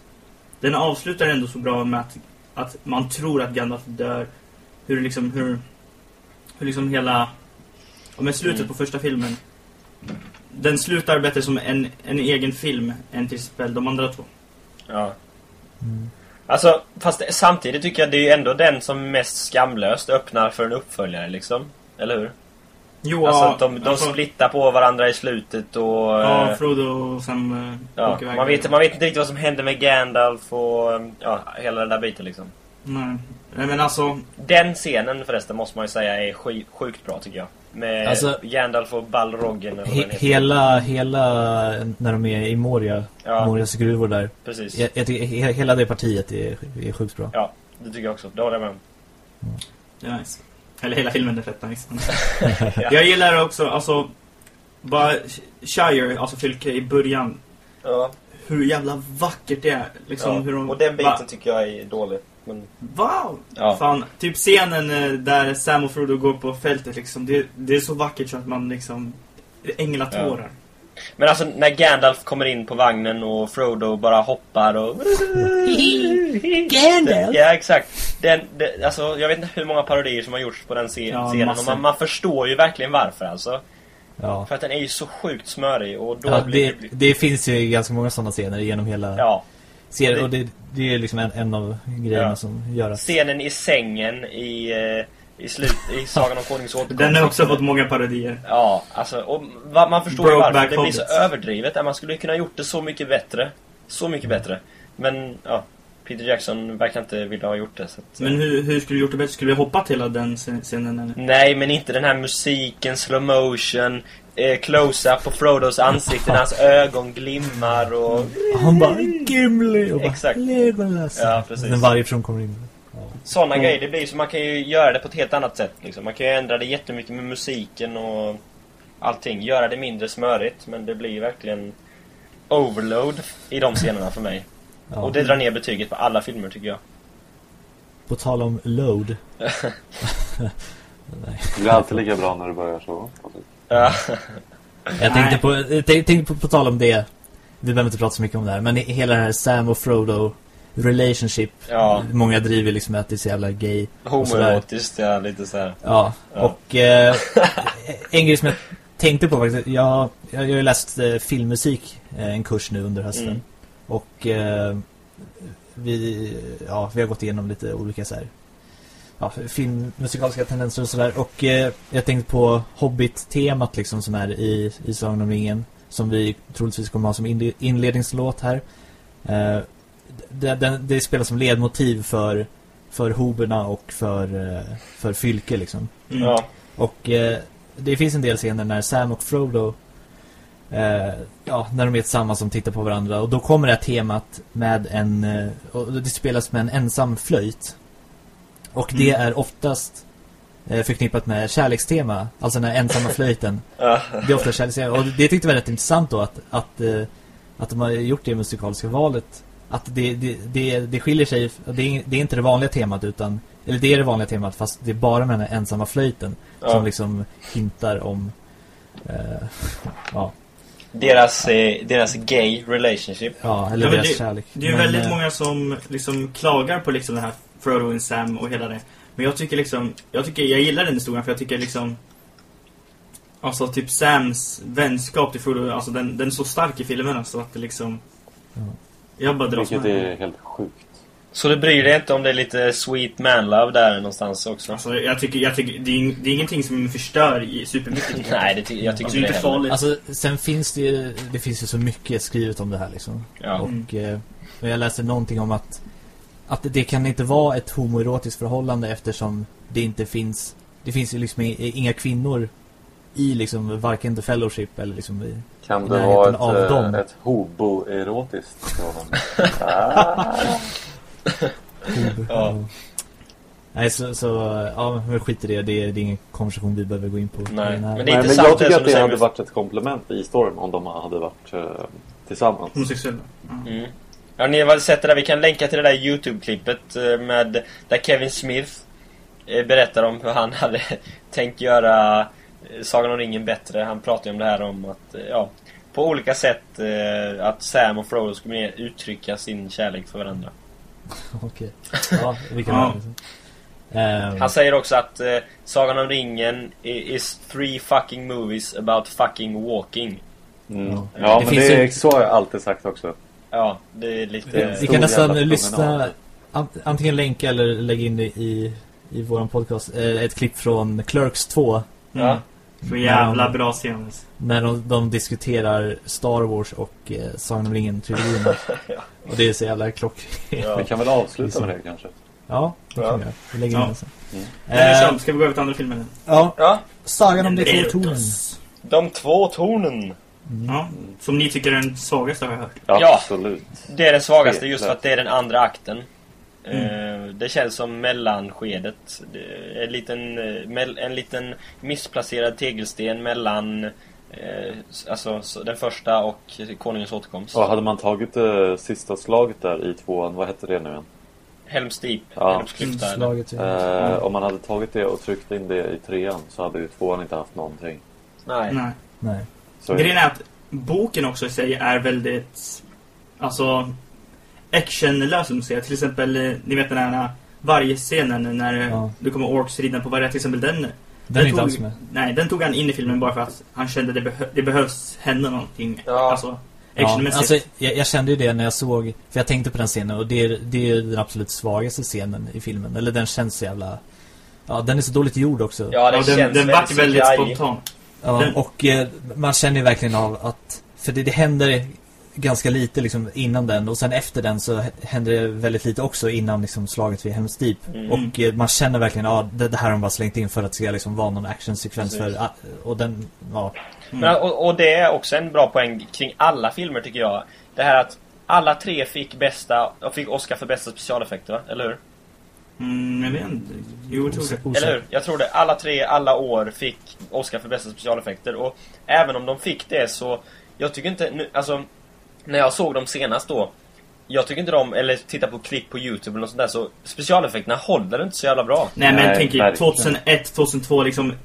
Den avslutar ändå så bra med att, att man tror att Gandalf dör. Hur liksom, hur... Hur liksom hela... Ja, men slutet Mm. på första filmen. Den slutar bättre som en, en egen film än till exempel de andra två. Ja. Mm. Alltså, fast samtidigt tycker jag det är ju ändå den som mest skamlöst öppnar för en uppföljare liksom. Eller hur? Jo, alltså, ja, att de, de alltså- splittar på varandra i slutet och... Ja, eh, Frodo och sen... eh, ja, man, vet, man vet inte riktigt vad som hände med Gandalf och eh, ja, hela den där biten liksom. Nej. Nej, men alltså... Den scenen förresten måste man ju säga är sjukt bra tycker jag. Med Alltså- Gandalf och Balroggen He hela, hela, när de är i Moria, Ja. Morias gruvor där. Precis. Jag, jag tycker he, hela det partiet är, är sjukt bra. Ja, det tycker jag också. Det håller jag med om. Det är nice. Eller hela filmen är fett nice. Ja. Jag gillar också, alltså... Bara Shire, alltså fylke i början. Ja. Hur jävla vackert det är. Liksom ja. hur de... Och den biten Va? tycker jag är dålig. Men, Wow! Ja. Fan, typ scenen eh, där Sam och Frodo går på fältet liksom. Det, det är så vackert så att man liksom... Änglatårar. Men alltså när Gandalf kommer in på vagnen och Frodo bara hoppar och... Gandalf! Ja, exakt. Den, det, alltså, jag vet inte hur många parodier som har gjorts på den scen- Ja, scenen. Och man, man förstår ju verkligen varför alltså. Ja. För att den är ju så sjukt smörig och då Ja, blir det, det finns ju ganska många sådana scener genom hela Ja. serien. Och det, det är liksom en, en av grejerna som gör att... Scenen i sängen i, eh, i, slut, i Sagan om Konungens återkomst. Den har också fått många parodier. Ja, alltså, och va, man förstår ju varför. Det blir så överdrivet. Man skulle kunna gjort det så mycket bättre. Så mycket bättre. Men, ja. Peter Jackson verkar inte vilja ha gjort det. Så att, Men hur, hur skulle du gjort det bättre? Skulle vi hoppat hela den scen- scenen eller? Nej, men inte den här musiken, slow motion, eh, close-up på Frodos ansikte när hans ögon glimmar och... Han bara Gimli och bara Exakt. Legolas. Ja, precis. När varje person kommer in. Sådana Mm. grejer, det blir så man kan ju göra det på ett helt annat sätt. Liksom. Man kan ju ändra det jättemycket med musiken och allting. Göra det mindre smörigt, men det blir verkligen overload i de scenerna för mig. Ja. Och det drar ner betyget på alla filmer tycker jag. På tal om load. Nej. Det blir alltid lika bra när du börjar så. Ja. Jag tänkte på, tänkte på, på tal om det. Vi behöver inte prata så mycket om det här. Men hela det här Sam och Frodo relationship. Ja. Många driver liksom att det är så jävla gay. Homoerotiskt, ja, lite så här. Ja, Ja. och eh, en grej som jag tänkte på faktiskt. Jag, jag, jag har ju läst eh, filmmusik eh, en kurs nu under hösten. Mm. Och eh, vi, ja, vi har gått igenom lite olika så här, ja, filmmusikaliska tendenser och sådär. Och eh, jag tänkte på Hobbit-temat liksom som är i, i Sagan om ringen. Som vi troligtvis kommer ha som inle- inledningslåt här. Det, det, det spelas som ledmotiv för, för hoberna och för, eh, för Fylke liksom. Mm. Ja. Och eh, det finns en del scener när Sam och Frodo eh, ja, när de är tillsammans som tittar på varandra och då kommer det här temat med en eh, och det spelas med en ensam flöjt. Och det Mm. är oftast eh, förknippat med kärlekstema, alltså den här ensamma flöjten. Det är ofta kärlekstema och det tyckte jag var rätt intressant då att att, eh, att de har gjort det musikaliska valet. Att det, det, det, det skiljer sig, det är, det är inte det vanliga temat utan eller det är det vanliga temat fast det är bara med den ensamma flöjten Ja. som liksom hintar om eh, ja, Deras, eh, deras gay relationship. ja, eller Ja, deras det- kärlek. Det är ju Men, väldigt eh, många som liksom klagar på liksom det här Frodo och Sam och hela det. Men jag tycker liksom, jag tycker, jag gillar den historien för jag tycker liksom Alltså typ Sams vänskap till Frodo, alltså den, den är så stark i filmerna så att det liksom Ja. Jag bara dras Vilket med. är helt sjukt. Så du bryr dig inte om det är lite sweet man love där någonstans också? Alltså jag tycker, jag tycker det, är, det är ingenting som förstör supermycket. Nej, det ty- jag tycker alltså, inte det är inte farligt. Alltså, sen finns det ju, det finns ju så mycket skrivet om det här liksom. Ja. Och eh, jag läste någonting om att att det kan inte vara ett homoerotiskt förhållande eftersom det inte finns det finns ju liksom inga kvinnor i liksom varken The Fellowship eller liksom i Kan det vara av ett, dem. eh, ett hobo-erotiskt förhållande? ah. Ja. Nej så, så ja men skit i det, det är, det är ingen konversation vi behöver gå in på Nej, men det är Nej, men jag tycker att det hade med- varit ett komplement i storyn om de hade varit eh, tillsammans. Homosexuella. Ja. Mm. Ja, ni har väl sett det där. Vi kan länka till det där YouTube-klippet eh, med där Kevin Smith berättar om hur han hade tänkt göra Sagan om ringen bättre. Han pratar ju om det här om att, eh, ja, på olika sätt eh, att Sam och Frodo skulle mer uttrycka sin kärlek för varandra. Okej. Ja, vi kan Ja. Ehm, Han säger också att eh, Sagan om ringen is three fucking movies about fucking walking. Mm. Ja. Ja, Det men det ju- är så har jag alltid sagt också. Ja, det är lite... vi kan nästan lyssna antingen länka eller lägga in det i, i våran podcast. Eh, ett klipp från Clerks 2. Ja. Så jävla Ja. bra scen. När de, de diskuterar Star Wars och eh, Sagan om ringen-trilogierna. Ja. Och det är så jävla klock. Ja. Vi kan väl avsluta med det kanske. Ja, det Ja. kan vi göra. Vi lägger in Ja. den sen. Mm. Eh, ska vi gå över till andra filmer nu? ja, ja, Sagan om de två tornen. de två tornen. Mm. Ja, som ni tycker är den svagaste har jag hört. Ja. Absolut. Det är den svagaste just för att det är den andra akten. Mm. Det känns som mellanskedet. En liten, eh, en liten missplacerad tegelsten mellan eh, alltså så- den första och Konungens återkomst. Och hade man tagit det sista slaget där i tvåan, vad hette det nu igen? Helms Deep, Ja. Helms klyfta. eller? Slaget. Eh, om man hade tagit det och tryckt in det i trean så hade ju tvåan inte haft någonting. Nej. Nej. Grejen är att boken också i sig är väldigt, alltså, actionlös som säger. Till exempel, eh, ni vet den här varje scenen när eh, Ja. det kommer orks ridande på varje, till exempel den. Den är inte tog, alls med. Nej, den tog han in i filmen bara för att han kände det, behö, det behövs hända någonting. Ja. Alltså, Ja, alltså, jag, jag kände ju det när jag såg, för jag tänkte på den scenen och det är, det är den absolut svagaste scenen i filmen. Eller den känns så jävla, ja den är så dåligt gjord också. Ja, det Ja, den, känns den väldigt CGI. spontan. Ja, Den- och eh, man känner ju verkligen av att För det, det händer ganska lite liksom innan den och sen efter den så händer det väldigt lite också innan liksom slaget vid Helm's Deep. Mm. Och eh, man känner verkligen ja det, det här har de bara slängt in för att det ska liksom vara någon actionsekvens för ah, och den ja Men, och, och det är också en bra poäng kring alla filmer tycker jag. Det här att alla tre fick bästa, och fick Oscar för bästa specialeffekter va? Eller hur? Mm, jag vet inte. Jo, jag tror det. Eller hur? Jag tror det. Alla tre, alla år fick Oscar för bästa specialeffekter. Och även om de fick det så... Jag tycker inte... Nu, alltså... När jag såg dem senast då. jag tycker inte de, eller titta på klipp på Youtube eller något sånt där, så specialeffekterna håller inte så jävla bra. Nej men tänk verkligen. 2001, 2002 liksom... Typ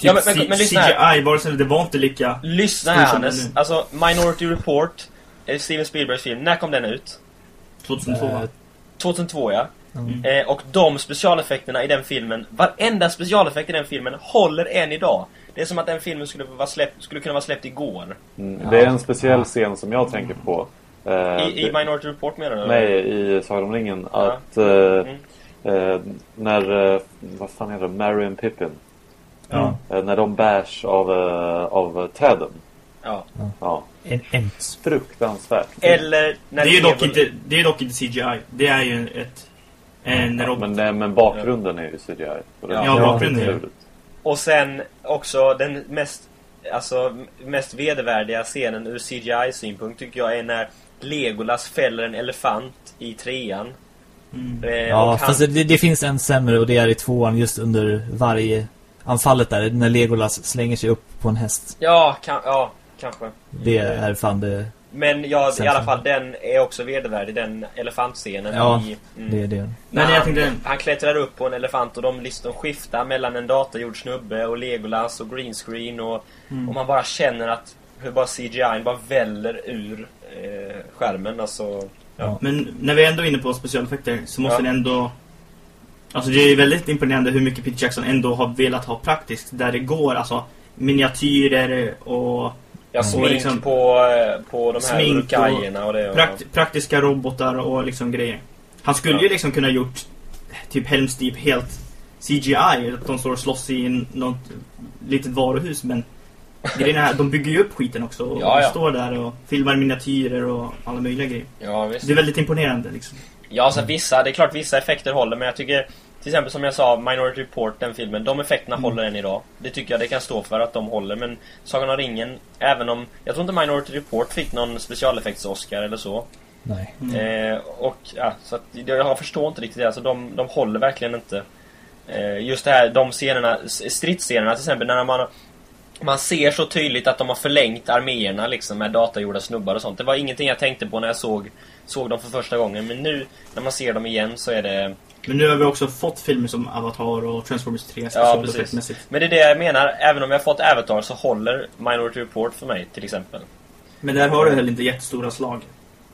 Ja, men- men- men. CGI, sig det var inte lika... Lyssna här Hannes. Alltså, Minority Report, eh, Steven Spielbergs film, när kom den ut? 2002 va? Eh, 2002 ja. Mm. Eh, och de specialeffekterna i den filmen, varenda specialeffekt i den filmen håller än idag. Det är som att den filmen skulle, vara släppt, skulle kunna vara släppt igår. Mm, Det är en speciell scen som jag tänker på. Eh, I, I Minority Report menar du? Nej, i Sagan om ringen. Ja. Att eh, Mm. eh, när, eh, vad fan heter det, Mary och Pippin. Ja. Eh, när de bärs av, eh, av träden. Ja. Ja, En Ents. fruktansvärt. Eller när Det är ju dock inte, det är dock inte CGI. Det är ju ett... En Ja, robot. men, men bakgrunden är ju CGI. Ja, bakgrunden är- ut. Och sen också den mest, alltså, mest vedervärdiga scenen ur CGI-synpunkt tycker jag är när Legolas fäller en elefant i trean. Mm. Eh, Ja, han, fast det, det finns en sämre och det är i tvåan just under varje anfallet där. När Legolas slänger sig upp på en häst. ja, kan, ja, kanske. Det är fan det, Men ja, i Sen alla så- fall den är också vedervärdig, den elefantscenen. Ja, i, mm. det är det. Men jag han, tänkte... han klättrar upp på en elefant och de liksom skiftar mellan en datagjord snubbe och Legolas och greenscreen och, Mm. och man bara känner att hur bara CGI bara väller ur eh, skärmen. Alltså, ja. Men när vi ändå är inne på specialeffekter så måste Ja. det ändå... Alltså det är väldigt imponerande hur mycket Peter Jackson ändå har velat ha praktiskt. Där det går, alltså miniatyrer och Jag Mm. smink liksom- på, eh, på de här Smink och det. Och, prakt, praktiska robotar och liksom grejer. Han skulle Ja. ju liksom kunna gjort typ Helms Deep helt CGI. Att de står och slåss i något litet varuhus men grejen är de bygger ju upp skiten också. Och Ja, ja. står där och filmar miniatyrer och alla möjliga grejer. ja. Det är väldigt imponerande liksom. Ja, så vissa, det är klart vissa effekter håller, men jag tycker till exempel som jag sa, Minority Report, den filmen, de effekterna Mm. håller än idag. Det tycker jag det kan stå för att de håller, men Sagan om ringen, även om, jag tror inte Minority Report fick någon specialeffekts-Oscar eller så. Nej. Mm. Eh, och ja, så att jag, förstår inte riktigt det, alltså de, de håller verkligen inte. Eh, just det här, de scenerna, stridsscenerna till exempel, när man man ser så tydligt att de har förlängt arméerna liksom med datagjorda snubbar och sånt. Det var ingenting jag tänkte på när jag såg, såg dem för första gången. Men nu när man ser dem igen så är det... Men nu har vi också fått filmer som Avatar och Transformers 3 Ja, specialeffektmässigt. Men det är det jag menar, även om har fått Avatar så håller Minority Report för mig till exempel. Men där har du heller inte jättestora slag.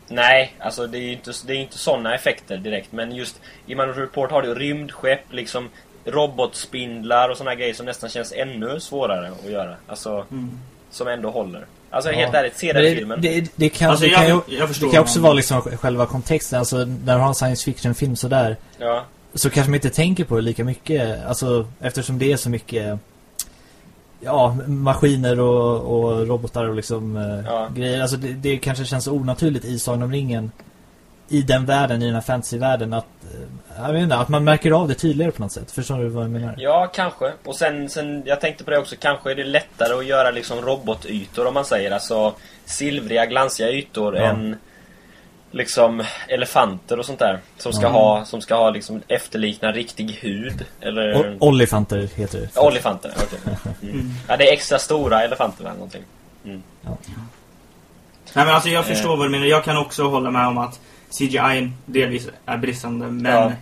Nej, alltså det är ju inte, det är inte sådana effekter direkt. Men just i Minority Report har du rymdskepp, liksom robotspindlar och såna grejer som nästan känns ännu svårare att göra. Alltså, Mm. som ändå håller. Alltså Ja. helt ärligt, se den det, filmen. det, det kan, Alltså, det kan, jag- ju, jag det kan också vara liksom själva kontexten. Alltså när du har en science fiction-film sådär. Ja. Så kanske man inte tänker på det lika mycket. Alltså eftersom det är så mycket Ja, maskiner och, och robotar och liksom eh, Ja. grejer. Alltså det, det kanske känns onaturligt i Sagan om ringen. I den världen, i den här fantasyvärlden att eh, Jag vet inte, att man märker av det tydligare på något sätt. Förstår du vad jag menar? Ja, kanske. Och sen, sen, jag tänkte på det också, kanske är det lättare att göra liksom robotytor om man säger. Alltså silvriga, glansiga ytor Ja. än liksom elefanter och sånt där. Som ska Ja. ha, som ska ha liksom efterlikna riktig hud. Eller... O- Olifanter heter det. Ja, Olifanter, okej. Mm. Mm. Ja, det är extra stora elefanter eller någonting. Nej men alltså jag Eh. förstår vad du menar. Jag kan också hålla med om att CGI delvis är bristande. Men Ja.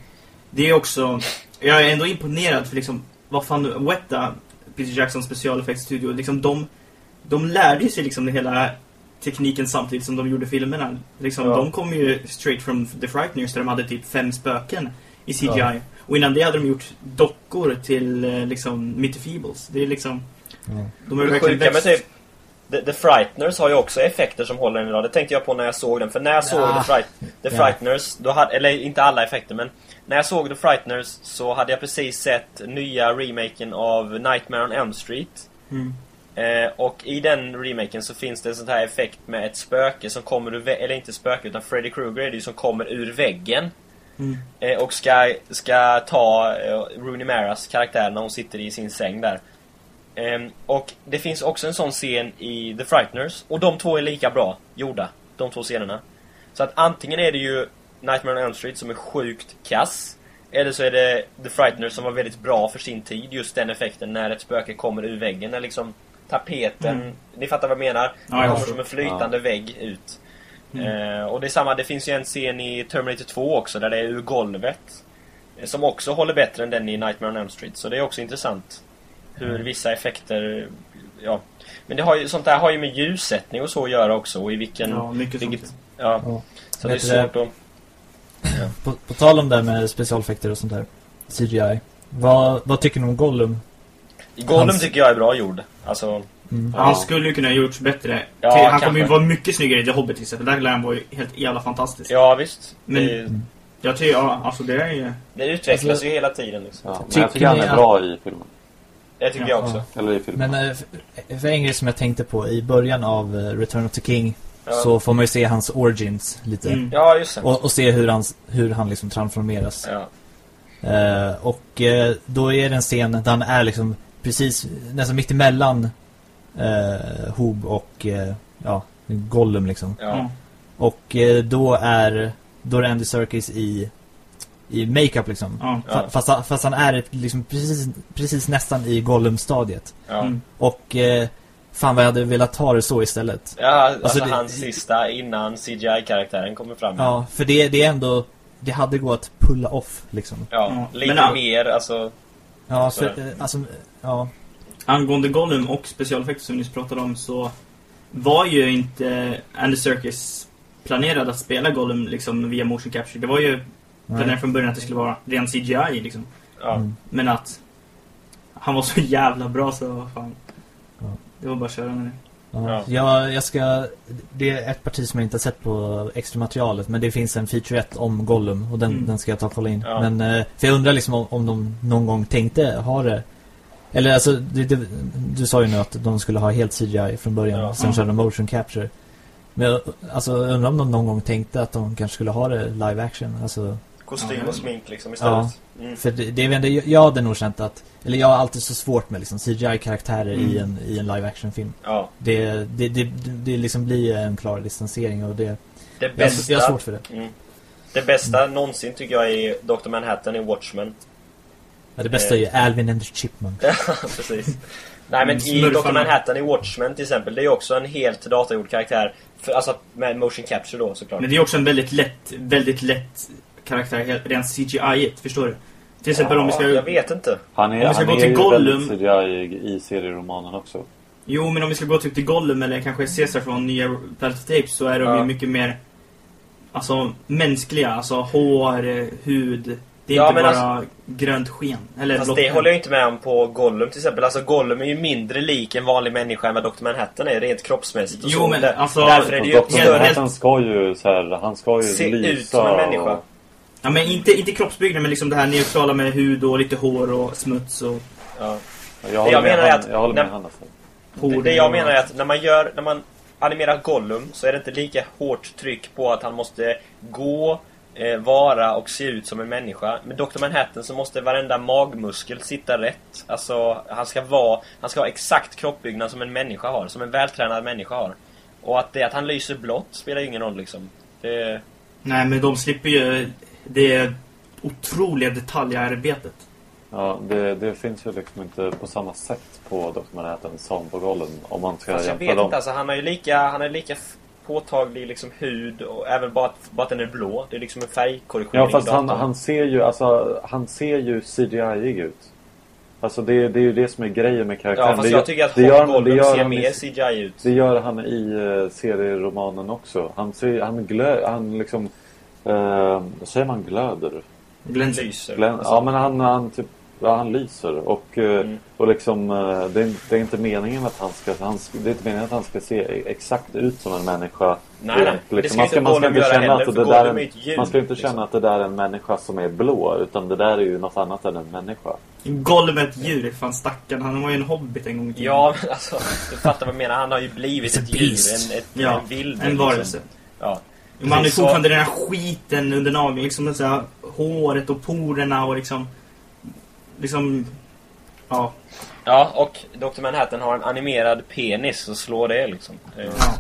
det är också... Jag är ändå imponerad för liksom... Vad fan, Weta, Peter Jackson specialeffektsstudio, liksom de... De lärde sig liksom hela tekniken samtidigt som de gjorde filmerna. Liksom, Ja. De kom ju straight from The Frighteners där de hade typ fem spöken i CGI. Ja. Och innan det hade de gjort dockor till eh, liksom Mitty Feebles. Det är liksom... Ja. De har verkligen växt. typ The, The Frighteners har ju också effekter som håller än idag. Det tänkte jag på när jag såg den. För när jag såg Ja. The, Fright, The. Frighteners, då hade, eller inte alla effekter men när jag såg The Frighteners så hade jag precis sett nya remaken av Nightmare on Elm Street. Mm. Eh, och i den remaken så finns det en sån här effekt med ett spöke som kommer ur eller inte spöke utan Freddy Krueger är det ju som kommer ur väggen. Mm. Eh, och ska, ska ta eh, Rooney Maras karaktär när hon sitter i sin säng där. Ehm, och det finns också en sån scen i The Frighteners. Och de två är lika bra gjorda. De två scenerna. Så att antingen är det ju Nightmare on Elm Street som är sjukt kass. Eller så är det The Frighteners som var väldigt bra för sin tid. Just den effekten när ett spöke kommer ur väggen. När liksom tapeten... Mm. Ni fattar vad jag menar? Ja, kommer förstår. som en flytande vägg ut. Eh, och det är samma, det finns ju en scen i Terminator 2 också där det är ur golvet. eh, Som också håller bättre än den i Nightmare on Elm Street. Så det är också intressant. Hur vissa effekter, ja. Men det har ju, sånt där har ju med ljussättning och så att göra också. Och i vilken... Ja, mycket vilket, sånt. ja. Ja. Så det är svårt att... På, på tal om det med specialeffekter och sånt där. CGI. Vad, vad tycker ni om Gollum? Gollum Hans- tycker jag är bra gjord. Alltså, Mm. Ja. Han skulle ju kunna ha gjorts bättre. Ja, han kanske. kommer ju vara mycket snyggare i The Hobbit till exempel. Där lär han vara ju helt jävla fantastisk. ja visst. Men- det, Jag tycker, ja, alltså det är ju... det utvecklas Alltså- ju hela tiden liksom. Ja, men Tycker jag tycker han ni är att- bra i filmen. Det tycker Ja. jag också. Eller i filmen. Men eh, för, grej som jag tänkte på i början av eh, Return of the King Ja. så får man ju se hans origins lite. Mm. Ja, just det. Och, och se hur han, hur han liksom transformeras. Ja. Eh, och då är det en scen där han är liksom precis nästan mitt emellan eh, Hob och eh, ja, Gollum liksom. Ja. Och då är då är Andy Serkis i i makeup liksom. Ja. Ja. Fa- Fast, han- fast han är liksom precis, precis nästan i Gollum-stadiet. Ja. Mm. Och eh, fan vad jag hade velat ha det så istället. Ja, alltså, Alltså, det- hans sista innan CGI-karaktären kommer fram. Ja, för det, det är ändå det hade gått att pulla off liksom. Ja, Ja. lite Men, mer alltså. Ja, Så för, eh, alltså, ja. Angående Gollum och specialeffekter som nyss pratade om så var ju inte Andy Serkis planerad att spela Gollum liksom via motion capture. Det var ju planerat Nej. från början att det skulle vara ren CGI liksom. Ja. Mm. Men att han var så jävla bra så fan. Ja. Det var bara att köra med det. Ja. Ja. Jag, jag ska, det är ett parti som jag inte har sett på extra materialet men det finns en featurette om Gollum och den, Mm. den ska jag ta och kolla in. Ja. Men, eh, för jag undrar liksom om, om de någon gång tänkte ha det eller alltså, det, det, du sa ju nu att de skulle ha helt CGI från början, Ja. sen körde de motion capture. Men jag, alltså, jag undrar om de någon gång tänkte att de kanske skulle ha det live action. Alltså, Kostym Ja. och smink liksom istället. Mm. för det, det ändå, jag hade nog känt att, eller jag har alltid så svårt med liksom CGI-karaktärer i, Mm. en, i en live action-film. Ja. Det, det, det, det liksom blir en klar distansering och det, Det jag, bästa, jag har svårt för det. mm. det bästa någonsin tycker jag är Dr. Manhattan i Watchmen. Ja, det bästa är ju Alvin and the Chipmunk. Ja, precis. Nej men i Smurfarna. Dr. Manhattan i Watchmen till exempel, det är ju också en helt datagjord karaktär. För, alltså med motion capture då såklart. Men det är också en väldigt lätt, väldigt lätt karaktär helt- rent CGI förstår du? Till exempel om vi Ja, ska... Jag vet inte. Han Om är, vi ska han gå är till Gollum- CGI i serieromanen också. Jo, men om vi ska gå typ till Gollum eller kanske Caesar från nya Planet of the Apes så är de Ja. ju mycket mer Alltså mänskliga, alltså hår, hud Det är Ja, inte men bara grönt sken eller Fast det håller jag inte med om på Gollum till exempel. Alltså Gollum är ju mindre lik en vanlig människa än vad Dr. Manhattan är rent kroppsmässigt och Jo, så. men alltså- Därför är det ju Dr. Manhattan ska ju så här, han ska ju Se lysa ut som en människa. Och, Ja men inte, inte kroppsbyggnaden men liksom det här neutrala med hud och lite hår och smuts och Ja. jag håller jag med, menar är han, att jag håller med han alltså. hår Det jag menar är att när man gör, när man animerar Gollum så är det inte lika hårt tryck på att han måste gå, eh, vara och se ut som en människa. Med Dr. Manhattan så måste varenda magmuskel sitta rätt. Alltså, han ska vara, han ska ha exakt kroppbyggnad som en människa har, som en vältränad människa har. Och att det att han lyser blått spelar ingen roll liksom. Det, Nej men de slipper ju det otroliga detaljarbetet Ja, det, det finns ju liksom inte på samma sätt på Dr. Manhattan som på Gollum. Om man ska Fast jag jämföra vet dem. inte, alltså han har ju lika, han har lika påtaglig liksom hud och även bara att, bara att den är blå. Det är liksom en färgkorrigering Ja, fast han, han ser ju, alltså, han ser ju CGI ut. Alltså det, det är ju det som är grejen med karaktären. Ja, fast det jag tycker att det gör- Gollum det gör ser mer CGI ut. Det gör han i uh, serieromanen också. Han ser, han glö, han liksom, uh, säger man glöder? Glänser Lyser. Alltså, ja men han, han typ, ja, han lyser och, eh, Mm. och liksom eh, det, är, det är inte meningen att han ska, han, ska- det är inte meningen att han ska se exakt ut som en människa. Nej, Det liksom. ska inte man ska inte känna att det där är ett djur. man ska inte liksom. känna att det där är en människa som är blå utan det där är ju något annat än en människa. Ett djur, fan stackarn. Han var ju en hobbit en gång i tiden. Ja, men alltså, du fattar vad jag menar. Han har ju blivit a ett djur, en, ett, Ja, en vild. en varelse. Ja. Man har ju fortfarande den här skiten under nageln, liksom så här, håret och porerna och liksom... Liksom... Ja. ja, och Dr. Manhattan har en animerad penis, så slår det liksom. Det, Ja.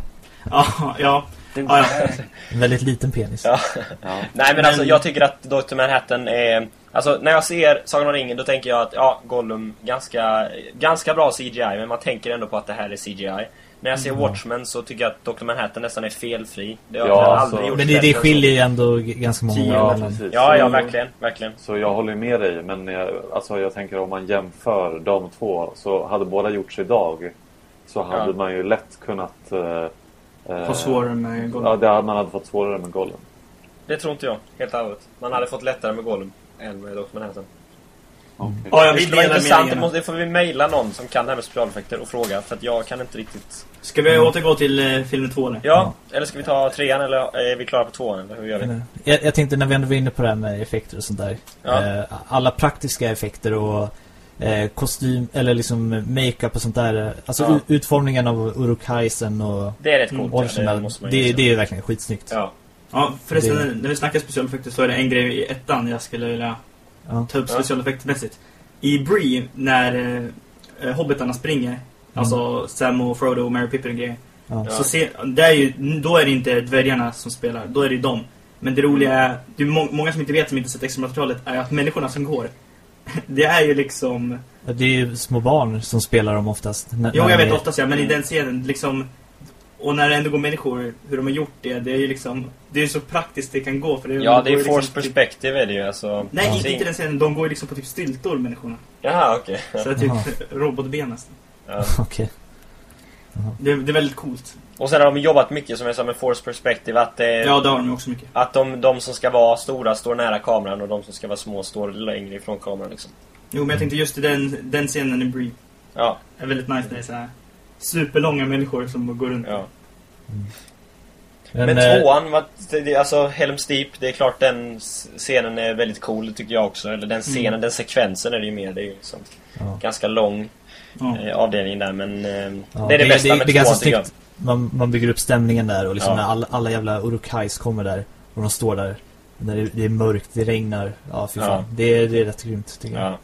Ja, ja. Ja, ja. En väldigt liten penis. Ja. Ja. Nej men, Men- alltså jag tycker att Dr. Manhattan är Alltså när jag ser Sagan om ringen då tänker jag att ja, Gollum ganska, ganska bra CGI men man tänker ändå på att det här är CGI. När jag ser Mm. Watchmen så tycker jag att Dr. Manhattan nästan är felfri. Det har Ja, jag alltså- aldrig gjort Men det, det skiljer så. ju ändå ganska många Ja, precis. Ja, ja, Så- verkligen, verkligen. Så jag håller med dig, men jag, alltså jag tänker om man jämför de två så hade båda gjorts idag så hade Ja. man ju lätt kunnat... eh, eh, Ha svårare med Gollum. Ja, det hade man hade fått svårare med Gollum. Det tror inte jag, helt ärligt. Man hade fått lättare med Gollum än med Dr. Manhattan. Okej. Ja, jag det vill skulle vara intressant, det, meningarna. måste, det får vi mejla någon som kan det här med specialeffekter och fråga för att jag kan inte riktigt... Ska vi återgå till eh, filmen två eller? Ja, eller ska vi ta trean eller är vi klara på tvåan eller hur gör vi? Jag, jag tänkte när vi ändå var inne på det här med effekter och sånt där. Ja. Eh, alla praktiska effekter och eh, kostym eller liksom makeup och sånt där. Alltså Ja. utformningen av Uruk-Haisen och Det är rätt Mm, coolt. ja, Orson, det måste man det, det, säga. är verkligen skitsnyggt. Ja. Ja, förresten, Det- när vi snackar specialeffekter så är det en grej i ettan jag skulle vilja Ja. ta upp Ja. specialeffektmässigt. I Bree, när eh, hobbitarna springer, alltså Sam och Frodo och Mary Pippin och grejer. Ja. Så se, det är ju, då är det inte dvärgarna som spelar, då är det dem. Men det roliga är, det är må, många som inte vet, som inte sett extra materialet, är att människorna som går, det är ju liksom... Det är ju små barn som spelar dem oftast. När, Jo, jag vet är- oftast ja, men i Mm. den scenen liksom... Och när det ändå går människor, hur de har gjort det, det är ju liksom... Det är ju så praktiskt det kan gå. För det, Ja, det är ju force liksom typ- perspective är det ju alltså. Nej, Ja. inte, den scenen. De går ju liksom på typ styltor, människorna. Jaha, okej. Så det är typ robotben nästan. Ja. Okej. Det, det är väldigt coolt. Och sen har de jobbat mycket som jag sa med force perspective att det, Ja, det har de också mycket. att de, de som ska vara stora står nära kameran och de som ska vara små står längre ifrån kameran liksom. Jo, men jag tänkte just den, den scenen i Bree. Ja, är väldigt nice det är så här superlånga människor som går runt. ja. Men, Men eh, tvåan, alltså Helm's Deep, det är klart den scenen är väldigt cool, tycker jag också. Eller den scenen, Mm. den sekvensen är det ju mer. Det är ju liksom ja. ganska lång Ja. eh, avdelning där men eh, Ja, det är det, bästa det, med det ganska tvåan tycker jag. Man, man bygger upp stämningen där och liksom Ja. när alla, alla jävla Uruk-hais kommer där och de står där. När det, det är mörkt, det regnar. Ja, fy fan. Ja. Det, är, det är rätt grymt tycker jag.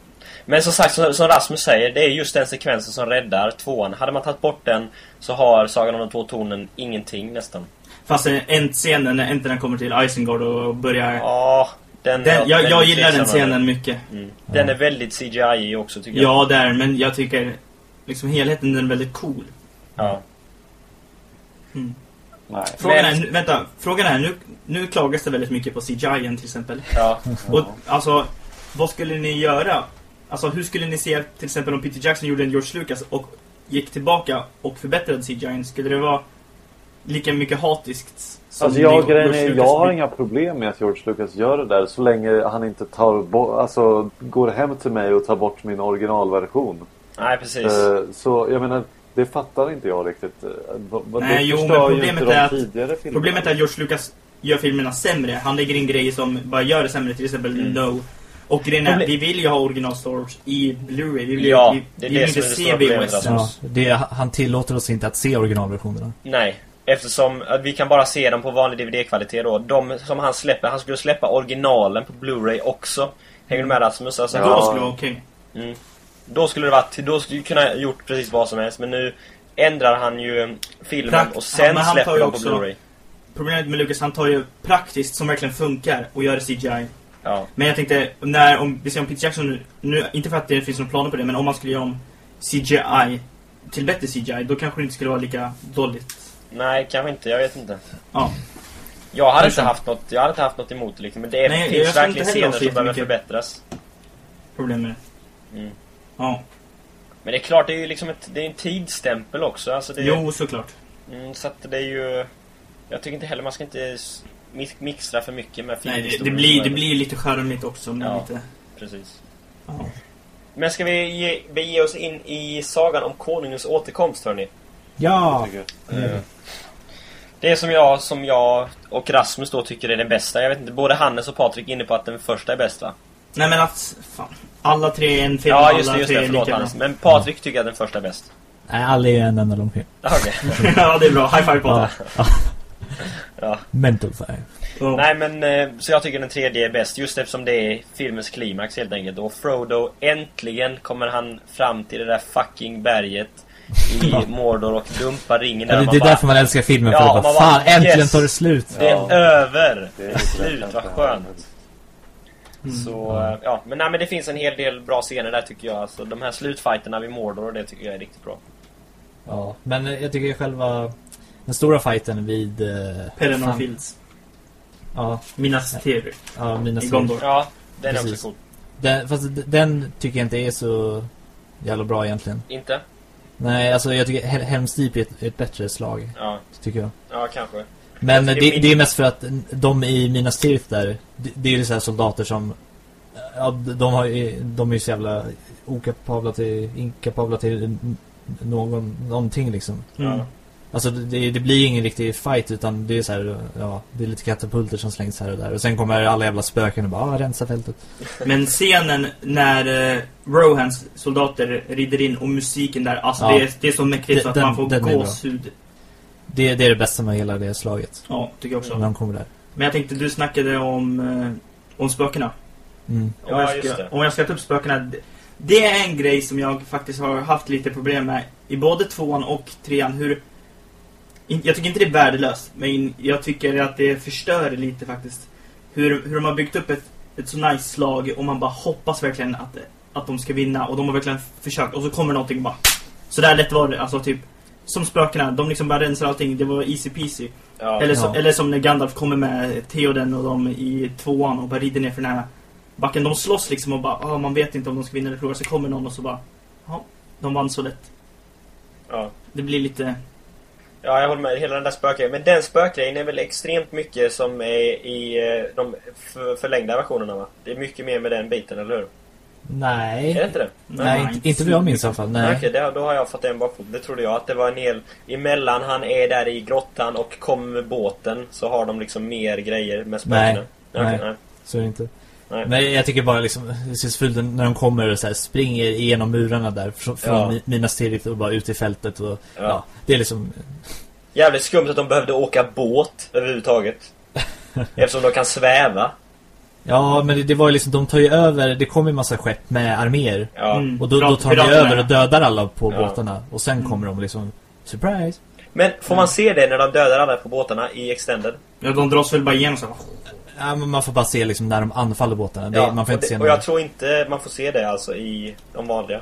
Men som sagt, som, som Rasmus säger, det är just den sekvensen som räddar tvåan. Hade man tagit bort den så har Sagan om de två tornen ingenting nästan. Fast en scenen när Enterna kommer till Isengard och börjar... Ja, den... den, jag, jag gillar den scenen mycket. Mm. Den är väldigt CGI också tycker jag. Ja, där, men jag tycker liksom helheten den är väldigt cool. Ja. Mm. Nej. Frågan Men- är, nu- vänta, frågan är, nu, nu klagas det väldigt mycket på CGI till exempel. Ja. Och alltså, vad skulle ni göra? Alltså hur skulle ni se till exempel om Peter Jackson gjorde en George Lucas och gick tillbaka och förbättrade CGI? Skulle det vara lika mycket hatiskt som Alltså jag, grejen är, Lucas jag har inga problem med att George Lucas gör det där så länge han inte tar bo- alltså, går hem till mig och tar bort min originalversion. Nej, precis. Eh, så jag menar, det fattar inte jag riktigt. Eh, Nej, jo, men problemet är att-. Problemet är att George Lucas gör filmerna sämre. Han lägger in grejer som bara gör det sämre, till exempel Mm. No. Och grejen är, vi vill ju ha original storage i Blu-ray. Vi vill, Ja, vi, det är vi det vill som inte det se VHS. alltså. Ja, det, han tillåter oss inte att se originalversionerna. Nej. Eftersom att vi kan bara se dem på vanlig DVD-kvalitet då. De som han släpper, han skulle släppa originalen på Blu-ray också. Hänger du med Rasmus? Alltså, Då Ja. skulle det vara okej. Mm. Då skulle det varit, då skulle kunna gjort precis vad som helst. Men nu ändrar han ju filmen Prakt- och sen han släpper ju de på Blu-ray. Problemet med Lucas, han tar ju praktiskt som verkligen funkar och gör CGI. Ja. Men jag tänkte, när, om vi ser om Peter Jackson nu, inte för att det finns några planer på det, men om man skulle göra om CGI till bättre CGI, då kanske det inte skulle vara lika dåligt. Nej, kanske inte. Jag vet inte. Ja. Jag hade inte haft något, jag hade inte haft något emot det liksom. Men det Nej, jag finns verkligen scener som behöver förbättras. Problem med det. Mm. Ja. Men det är klart, det är ju liksom ett, det är en tidsstämpel också. Alltså det, Jo, såklart. Mm, så att det är ju... Jag tycker inte heller man ska inte mixtra för mycket med Nej, det, det, blir, det blir lite charmigt också. Men Ja. lite, Precis. ja. Men ska vi ge, bege oss in i sagan om konungens återkomst hörni? Ja! Mm. Det är som jag, som jag och Rasmus då tycker är den bästa. Jag vet inte, både Hannes och Patrik är inne på att den första är bäst va? Nej men att, fan. Alla tre är en film, Ja just det, just det. Förlåt Hannes. Men Patrik tycker att den första är bäst. Nej, alla är en enda lång film. Ja, Okej. ja, det är bra. High five på Ja. Ja. Mental Fire. Ja. Nej men, eh, så jag tycker den tredje är bäst just eftersom det är filmens klimax helt enkelt. Och Frodo, äntligen kommer han fram till det där fucking berget i Mordor och dumpar ringen där. Ja, det, det är bara, därför man älskar filmen. Ja, för att man bara, bara, fan, äntligen yes. tar det slut. Det är Ja. över! Det är Slut, vad skönt. Mm. Så, eh, ja. Men, nej, men det finns en hel del bra scener där tycker jag. Alltså, de här slutfighterna vid Mordor, det tycker jag är riktigt bra. Ja, men eh, jag tycker själva den stora fighten vid... Eh, Pelennor fan- Fields. Ja, Minas Tirith. ja mina I Gondor. Ja, den är Precis. också cool. Den, fast den tycker jag inte är så jävla bra egentligen. Inte? Nej, alltså jag tycker Hel- Helms Deep är ett, ett bättre slag, Ja, tycker jag. ja kanske. Men det, det är min- det är mest för att de i Minas Tirith där, det, det är ju så här soldater som, ja, de, har, de är ju så jävla okapabla till, inkapabla till någon, någonting liksom. Mm. Alltså det, det blir ingen riktig fight utan det är så här, ja, det är lite katapulter som slängs här och där. Och sen kommer alla jävla spöken och bara, ah, rensa fältet. Men scenen när eh, Rohans soldater rider in och musiken där, alltså Ja. det, är, det är så mäktigt så att Den- man får gåshud. Det, det är det bästa med hela det slaget. Ja, tycker jag också. När de kommer där. Men jag tänkte, du snackade om, eh, om spökena. Mm. Om, Ja, jag just ska, det. om jag ska ta upp spökena. det- är en grej som jag faktiskt har haft lite problem med i både tvåan och trean. Hur, jag tycker inte det är värdelöst, men jag tycker att det förstör lite faktiskt. Hur, hur de har byggt upp ett, ett så nice slag och man bara hoppas verkligen att, att de ska vinna. Och de har verkligen försökt och så kommer någonting bara... Så där lätt var det. Alltså typ... Som spökena, de liksom bara rensar allting. Det var easy peasy. Ja. Eller, så, Ja. eller som när Gandalf kommer med Theoden och de i tvåan och bara rider ner för den här backen. De slåss liksom och bara, ah, man vet inte om de ska vinna eller förlora. Så kommer någon och så bara, ja, de vann så lätt. Ja. Det blir lite... Ja, jag håller med. Hela den där spökgrejen. Men den spökgrejen är väl extremt mycket som är i eh, de för, förlängda versionerna va? Det är mycket mer med den biten, eller hur? Nej. Är det inte det? Nej, inte, inte vad jag minns i alla fall. Nej. Okej, det, då har jag fått en bakfot. Det trodde jag att det var en hel... Emellan han är där i grottan och kommer med båten så har de liksom mer grejer med spökena. Nej. Okej, Nej. nej. Så är det inte. Nej. Men jag tycker bara liksom, det så fult när de kommer och så här, springer igenom murarna där från, från Ja. Mi- Minas Tirith och bara ut i fältet och Ja. ja. det är liksom Jävligt skumt att de behövde åka båt överhuvudtaget. Eftersom de kan sväva. Ja, men det, det var ju liksom, de tar ju över, det kommer ju massa skepp med arméer Ja. Mm. och då, då tar de över och dödar alla på Ja. båtarna och sen Mm. kommer de liksom surprise. Men får man se det när de dödar alla på båtarna i Extended? Ja, de dras väl bara igenom så men man får bara se liksom när de anfaller båtarna. Det, Ja, man får och, inte se det, och några- jag tror inte man får se det alltså i de vanliga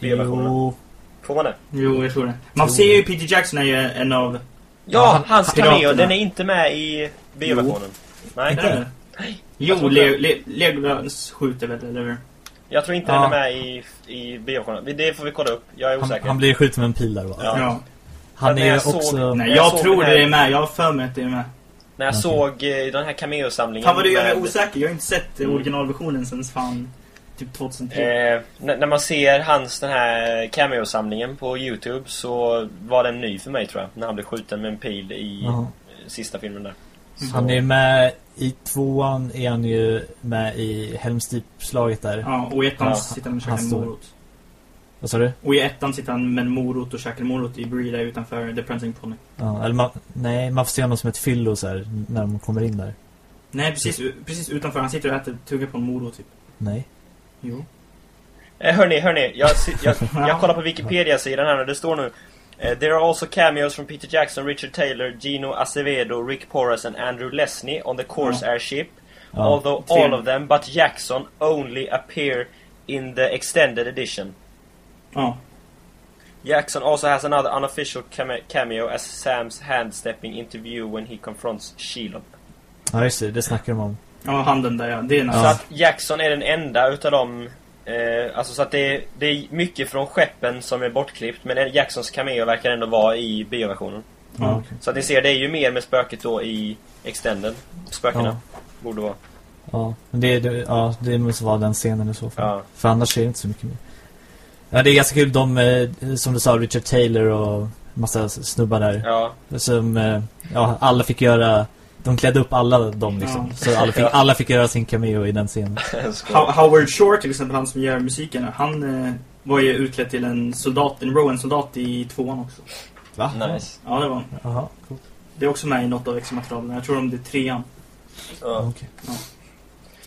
bioversionerna. Jo, Får man det? Jo, jag tror det. Man Tror ser ju. Peter Jackson är ju en av... Ja, han- hans cameo, den är inte med i bioversionen. Nej, Inte? Är? Jag Jo, Le, det. Le, Legolas skjuter väl, eller hur? jag tror inte Ja. den är med i, i bioversionen. Det får vi kolla upp, jag är han, osäker. han blir skjuten med en pil där va? Ja. Ja. Han är ju jag såg- också... Nej, Jag jag tror det är med. Jag har för mig att det är med. När jag Okej. såg eh, den här cameo-samlingen Fan vad du gör mig med- osäker. Jag har inte sett eh, Mm. originalversionen sen fan typ 2003. Eh, när, man ser hans den här cameo-samlingen på Youtube så var den ny för mig tror jag. När han blev skjuten med en pil i Jaha. eh, sista filmen där. Han är med i tvåan är han ju med i Helms Deep-slaget där. Ja, och i ettan Ja, sitter han och käkar han en står- morot. Vad sa du? Och i ettan sitter han med en morot och käkar morot i Brida utanför The Prancing Pony. Ja, eller man, nej, man får se honom som ett fyllo så här när de kommer in där. Nej, precis, precis utanför. Han sitter och äter, tuggar på en morot typ. Nej. Jo. Eh, hörni, hörni. Jag, jag, Ja. jag kollar på Wikipedia-sidan här och det står nu eh, There are also cameos from Peter Jackson, Richard Taylor, Gino Acevedo, Rick Porras and Andrew Lesney on the Corsair ship. Ja. Although Tre. all of them but Jackson only appear in the extended edition. Ja. Jackson also has another unofficial came- cameo as Sam's hand-stepping interview when he confronts Shelob. Ja, just det. Det snackar de om. Ja, handen där ja. Det är nice. Så att Jackson är den enda utav dem eh, Alltså så att det är, det är mycket från skeppen som är bortklippt Men Jacksons cameo verkar ändå vara i bioversionen Ja. okej. Så att ni ser, det är ju mer med spöket då i Extended Spökena Ja. borde vara Ja, men det, det, ja, det måste vara den scenen i så fall. Ja. För annars är det inte så mycket mer. Ja, det är ganska kul. De, eh, som du sa, Richard Taylor och massa snubbar där. Ja, Som, eh, ja, alla fick göra... De klädde upp alla dem liksom. Ja. Så alla fick, Ja. alla fick göra sin cameo i den scenen. Howard Shore till exempel, han som gör musiken. Han eh, var ju utklädd till en soldat, en Rowan-soldat i tvåan också. Va? Nice Ja, det var han. Jaha, coolt. Det är också med i något av extra-materialen. Jag tror om det är trean. ja. Okej.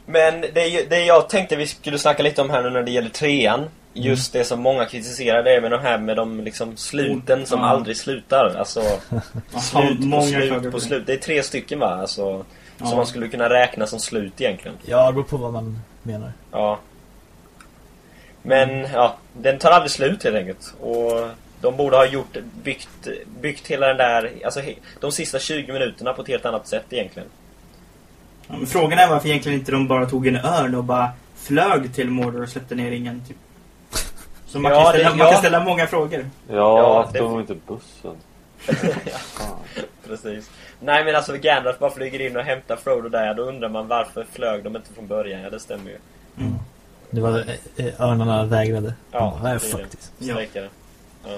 Men det, det jag tänkte vi skulle snacka lite om här nu när det gäller trean Just det som många kritiserar det är med de här med de liksom sluten som Ja. aldrig slutar Alltså Slut på många slut på det. slut. Det är tre stycken va? Alltså, Ja. Som man skulle kunna räkna som slut egentligen. Ja, det beror på vad man menar. Ja. Men ja, den tar aldrig slut helt enkelt. Och de borde ha gjort, byggt, byggt hela den där, alltså de sista 20 minuterna på ett helt annat sätt egentligen. Ja, men frågan är varför egentligen inte de bara tog en örn och bara flög till Mordor och släppte ner ringen. Typ. Så man, Ja, kan, ställa, det- man ja. kan ställa många frågor. Ja, Ja, varför det- tog de inte bussen? Precis. Nej men alltså Gandalf bara flyger in och hämtar Frodo där, då undrar man varför flög de inte från början? Ja, det stämmer ju. Mm. Det var eh, eh, örnarna vägrade. Ja, bara, "Nej, det är det. this." Ja. Ja.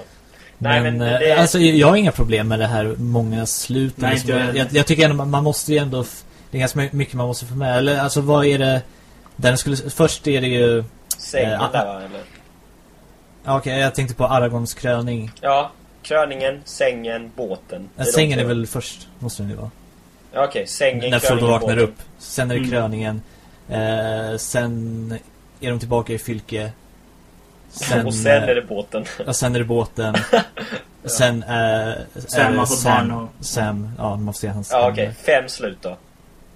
Nej, Men, men eh, det- alltså, jag har inga problem med det här många sluten. Nej, liksom. inte jag jag, tycker ändå man, måste ju ändå... Det är ganska mycket man måste få med. Eller alltså vad är det... Den skulle, först är det ju... Sängen Eh, där va, eller? Ja, Okej, jag tänkte på Aragons kröning. Ja, kröningen, sängen, båten. Ja, sängen är väl först, måste den ju vara. Ja, okej, sängen, När Frodo vaknar båten. upp. Sen är det Mm. kröningen. Eh, sen är de tillbaka i Fylke. Sen, och sen eh, är det båten. Ja, sen är det båten. Sen är, Sam är det har fått barn och- Sam, ja, man får se hans Ja, okej. Fem slut då.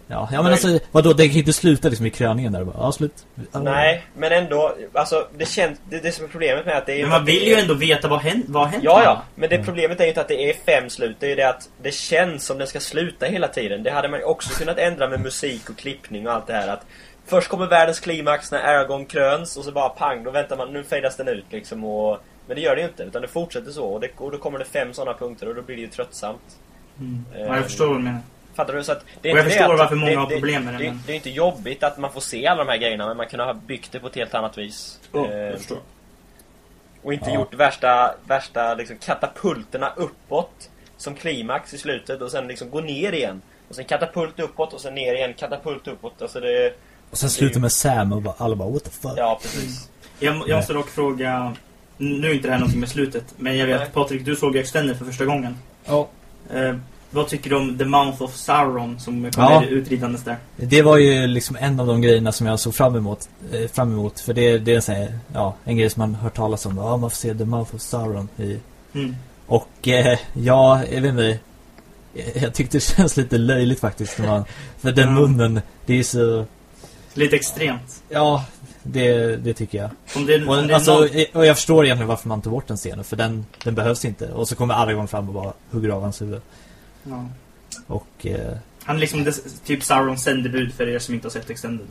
Ja, ja men alltså, vadå, det kan ju inte sluta liksom i kröningen där bara, ja slut. Ja, Nej, men ändå, alltså det känns, det, det som är problemet med att det är Men man vill ju ändå veta vad hänt, vad hänt. Ja, ja. Men det problemet är ju inte att det är fem slut. Det är ju det att det känns som den ska sluta hela tiden. Det hade man ju också kunnat ändra med musik och klippning och allt det här. Att först kommer världens klimax när Aragorn kröns och så bara pang, då väntar man, nu fejdas den ut liksom och... Men det gör det ju inte, utan det fortsätter så. Och, det, och då kommer det fem sådana punkter och då blir det ju tröttsamt. Mm. Eh, Ja, jag förstår vad du menar. Fattar du? Så att det är Och jag det förstår att- varför många det, har det, problem med det, Det, men- det är inte jobbigt att man får se alla de här grejerna, men man kunde ha byggt det på ett helt annat vis. Eh, förstår. och inte Ja. gjort värsta, värsta liksom katapulterna uppåt som klimax i slutet och sen liksom gå ner igen. Och sen katapult uppåt och sen ner igen, katapult uppåt. Alltså det... Och sen slutar med Sam och bara, alla bara, what the fuck. Ja, precis. Jag, jag måste dock fråga... Nu är inte det här någonting med slutet, men jag vet Nej. Patrik, du såg ju Extender för första gången. Ja. Eh, vad tycker du om The Mouth of Sauron som Ja. kommer utridandes där? Det var ju liksom en av de grejerna som jag såg fram emot. Eh, fram emot för det, det är sån här, ja, en grej som man hört talas om. Ja, man får se The Mouth of Sauron i... Mm. Och eh, ja, jag vet inte. Jag- Jag tyckte det känns lite löjligt faktiskt. När man, för den Ja. munnen, det är så... Lite extremt. Ja, det, det tycker jag. Det, Och, alltså, någon... och jag förstår egentligen varför man tog bort den scenen. För den, den behövs inte. Och så kommer Aragorn fram och bara hugger av hans huvud. Ja. Och eh, Han är liksom des, typ Saurons sändebud för er som inte har sett Extended.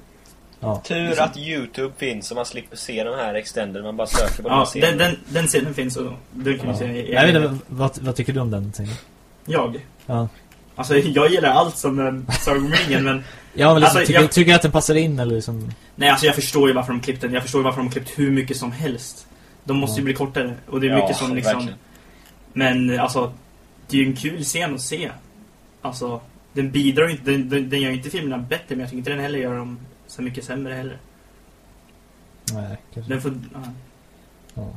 ja. Tur att YouTube finns så man slipper se den här extended. Man bara söker på den Ja, scenen. den, den, den scenen finns och den kan ja. se i Jag vet inte, vad, vad tycker du om den scenen? Jag? Ja. Alltså jag gillar allt som um, Sagan om ringen men Ja, men liksom, Alltså, tycker, jag- tycker du att den passar in eller liksom... Nej alltså jag förstår ju varför de klippt den. Jag förstår ju varför de klippt hur mycket som helst. De måste ju Ja. bli kortare. Och det är Ja, mycket som liksom... verkligen. Men alltså, det är ju en kul scen att se. Alltså, den bidrar inte, den, den, den gör ju inte filmerna bättre men jag tycker inte den heller gör dem så mycket sämre heller. Nej, kanske. Den får... Ja. Ja.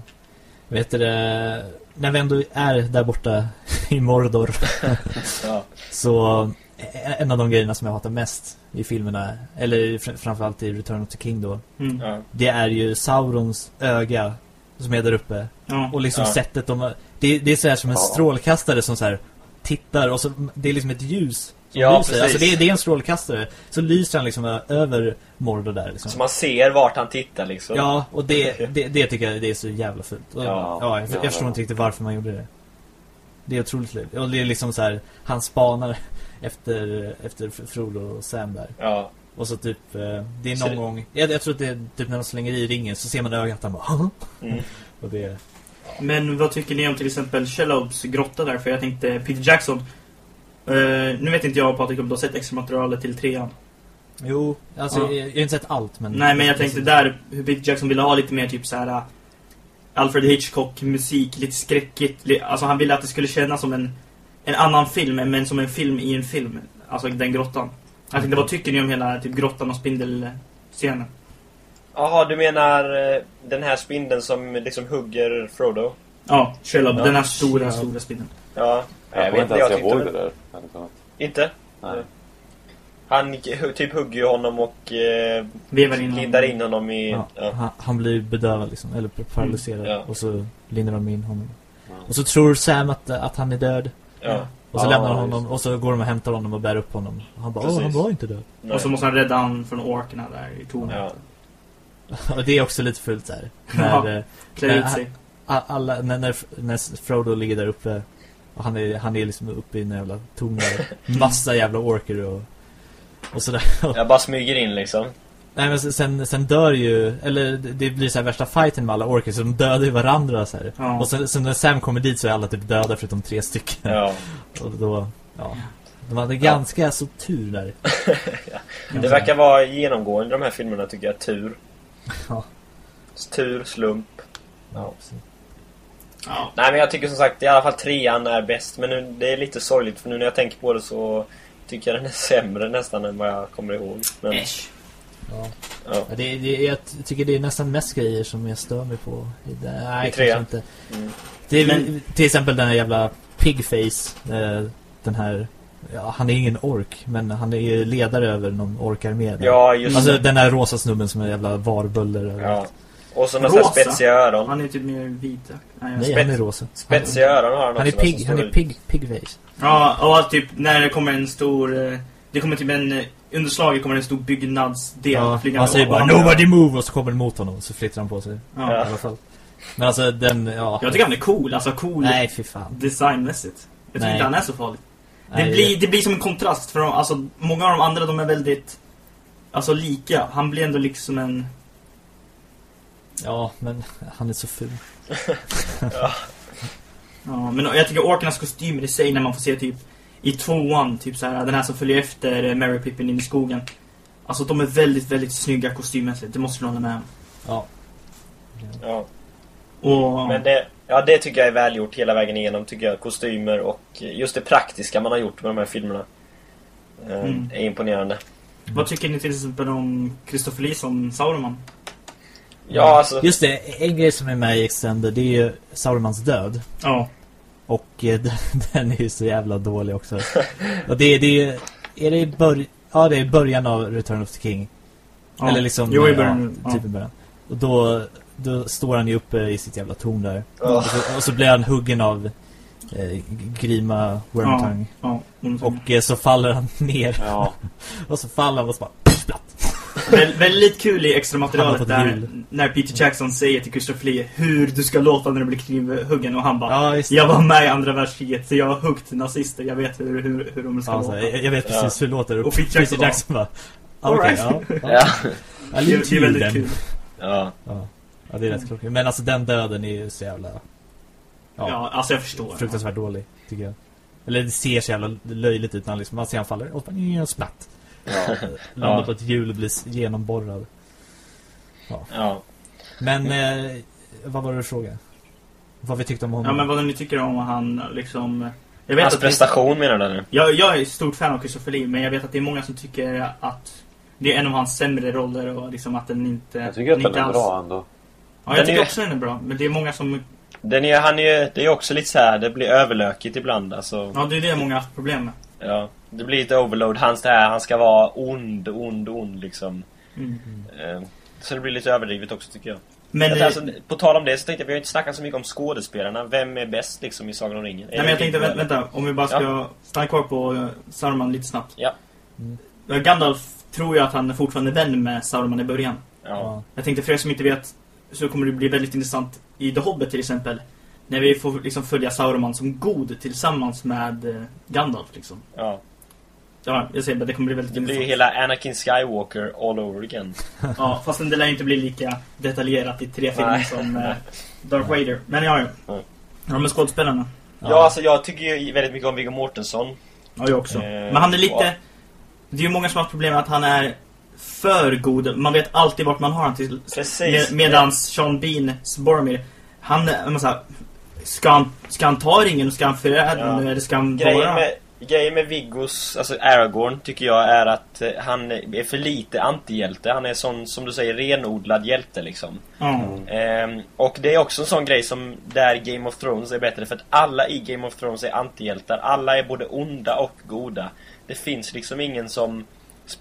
Vet du det, när vi ändå är där borta i Mordor Ja. så eh, en av de grejerna som jag hatar mest i filmerna, eller fr- framförallt i Return of the King då, Mm. Ja. det är ju Saurons öga som är där uppe. Ja. Och liksom Ja. sättet de det, det är så här som en Ja. strålkastare som så här tittar och så, det är liksom ett ljus Ja, lyser. precis. Alltså det, är- det är en strålkastare. Så lyser han liksom över Mordor där liksom. Så man ser vart han tittar liksom. Ja, och det, det, det tycker jag det är så jävla fult. Ja, Ja. jag, jag Ja. förstår inte riktigt varför man gjorde det. Det är otroligt löjligt. Och det är liksom så här, han spanar efter, efter Frodo och Sam där. Ja. Och så typ, eh, det är någon det- gång, jag, jag tror att det är typ när de slänger i ringen så ser man ögat han bara? Mm. Och det, Men vad tycker ni om till exempel Shelobs grotta där? För jag tänkte Peter Jackson. Eh, nu vet inte jag Patrik om du har sett extra materialet till trean. jo, alltså Ja. jag, jag har inte sett allt men Nej men jag tänkte där hur Peter Jackson ville ha lite mer typ så här. uh, Alfred Hitchcock musik, lite skräckigt. Alltså han ville att det skulle kännas som en, en annan film men som en film i en film. Alltså den grottan. Jag tänkte vad tycker ni om hela typ grottan och spindelscenen? Jaha, du menar eh, den här spindeln som liksom hugger Frodo? Ja, Shelob, Ja. den här stora, Ja. stora spindeln. Ja. Jag Jag vet inte inte, jag ens ihåg tyckte... det där. Inte? Nej. Han typ hugger ju honom och eh, Vevar in lindar in honom i... ja, Ja. Han, han blir bedövad liksom, eller paralyserad Mm, ja. och så lindar de in honom. Och så tror Sam att, att han är död ja. Och så Ja, lämnar just honom och så går de och hämtar honom och bär upp honom. Och han bara, han var inte död. Nej. Och så måste han rädda han från orkerna där i tornet. Ja. Och det är också lite fult där. Ja. När, eh, Klär Nej, ut sig. alla, när, när, när Frodo ligger där uppe och han är, han är liksom uppe i en jävla torn där. Massa jävla orker och, och sådär. Jag bara smyger in liksom. Nej men sen, sen dör ju, eller det blir så här värsta fighten med alla orker så de dödar ju varandra så här. Ja. Och sen, sen när Sam kommer dit så är alla typ döda förutom tre stycken. Ja. Och då, ja. De hade ganska så tur där. Det verkar vara genomgående i de här filmerna tycker jag. Tur. Ja. Tur, slump. Ja. Nej men jag tycker som sagt i alla fall trean är bäst. Men nu, det är lite sorgligt för nu när jag tänker på det så tycker jag den är sämre nästan än vad jag kommer ihåg. Men, Äsch. Ja. ja. Det, det, jag tycker det är nästan mest grejer som jag stör mig på. i det. Nej, I trean? kanske inte. Mm. Det är, Men- till exempel den här jävla Pigface. Eh, den här... Ja, han är ingen ork, men han är ju ledare över någon orkarmé. Ja, just Alltså det. den här rosa snubben som är jävla varbuller. Ja. Och så några spetsiga öron. Han är typ mer vit. Nej, Nej, han är rosa. Spetsiga öron har han också. Han är som pig, han är ut. pig, pigface. Ja, och typ när det kommer en stor... eh, Det kommer typ en... Under slaget kommer en stor byggnadsdel Ja, flygande. han säger bara 'Nobody move' och så kommer den mot honom och så flyttar han på sig. Ja. I alla fall. Men alltså den, ja. Jag tycker han är cool. Alltså cool Nej, fy fan. designmässigt. Jag tycker inte han är så farlig. Det Nej, blir, det blir som en kontrast för de, alltså, många av de andra de är väldigt Alltså lika. Han blir ändå liksom en Ja, men han är så ful. Ja, men jag tycker orkernas kostymer i sig när man får se typ i tvåan, typ så här, den här som följer efter eh, Mary Pippin in i skogen. Alltså de är väldigt, väldigt snygga kostymmässigt. Det måste du hålla med om. Ja. Ja. Och, Men det, ja, det tycker jag är välgjort hela vägen igenom, tycker jag. Kostymer och just det praktiska man har gjort med de här filmerna. eh, Mm. Är imponerande. vad tycker ni till exempel om Christopher Lee som Sauron? Ja, alltså. Just det, en grej som är med i Extended det är ju Saurons död. Ja. Och eh, den, den är ju så jävla dålig också. Och det, det är är det i början, ja det är början av Return of the King. ja. Eller liksom, Jo, i eh, början. ja, typ i början. Och då, då står han ju uppe i sitt jävla torn där. Ja. Och, så, och så blir han huggen av eh, Grima Wormtongue. Ja. ja. Och eh, så faller han ner. Och så faller han och så bara splatt. Väl, väldigt kul i extra materialet där jul. när Peter Jackson säger till Christopher Lee hur du ska låta när du blir knivhuggen och han bara Ja. Jag var med i andra världskriget så jag har huggt nazister, jag vet hur, hur, hur de ska Ja, låta. jag, jag vet precis hur det låter. Och Peter Jackson bara, bara... All okej, right. ja, ja. Ja. Ja, Det, är väldigt den. kul. ja. Ja. ja, det är rätt klockrent. Men alltså den döden är ju så jävla... Ja, Ja, alltså jag förstår. fruktansvärt dålig, tycker jag. Eller det ser så jävla löjligt ut när han liksom, man ser han faller och bara, "Nja, splatt. Ja. Landar Ja. på ett hjul och blir genomborrad. ja. Men, eh, vad var det du frågade? Vad vi tyckte om honom? Ja, men vad ni tycker om han liksom... Jag vet Hans att det, prestation menar du nu? jag, jag är stort fan av Christopher Lee, men jag vet att det är många som tycker att det är en av hans sämre roller och liksom att den inte... Jag tycker att den inte är alls- bra ändå. Ja, jag Den tycker är- också den är bra, men det är många som... Den är, han är, det är också lite så här, det blir överlökigt ibland alltså. Ja, det är det många har haft problem med. Ja. Det blir lite overload. Hans det här, han ska vara ond, ond, ond liksom. Mm. Eh, Så det blir lite överdrivet också tycker jag. Men... jag eh, alltså, på tal om det så tänkte jag, vi har inte snackat så mycket om skådespelarna. Vem är bäst liksom i Sagan om ringen? Är Nej men det jag tänkte, Bilbo, vänta, om vi bara ska stanna kvar på uh, Saruman lite snabbt. Ja. Mm. Gandalf tror jag att han är fortfarande vän med Saruman i början. Ja. Ja. Jag tänkte för er som inte vet så kommer det bli väldigt intressant i The Hobbit till exempel. När vi får liksom följa Sauron som god tillsammans med eh, Gandalf liksom. ja. Ja, jag säger bara det kommer bli väldigt Det blir ju hela Anakin Skywalker all over again. Ja, fast det lär inte bli lika detaljerat i tre filmer som eh, Darth Vader. Men ja, ja. Ja, men skådespelarna. Ja. alltså jag tycker ju väldigt mycket om Viggo Mortensen. Ja, jag också. Eh, Men han är lite... Det är ju många som har haft problem med att han är för god. Man vet alltid vart man har honom till. Precis. Med, medans Sean Beans Boromir, han är... Man säger, ska, han, ska han ta ringen och ska han förädla Ja. eller ska han Grejen bara... med, grejen med Viggos, alltså Aragorn, tycker jag är att eh, han är för lite antihjälte. Han är sån, som du säger, renodlad hjälte liksom. Ja. Ehm, och det är också en sån grej som där Game of Thrones är bättre för att alla i Game of Thrones är antihjältar. Alla är både onda och goda. Det finns liksom ingen som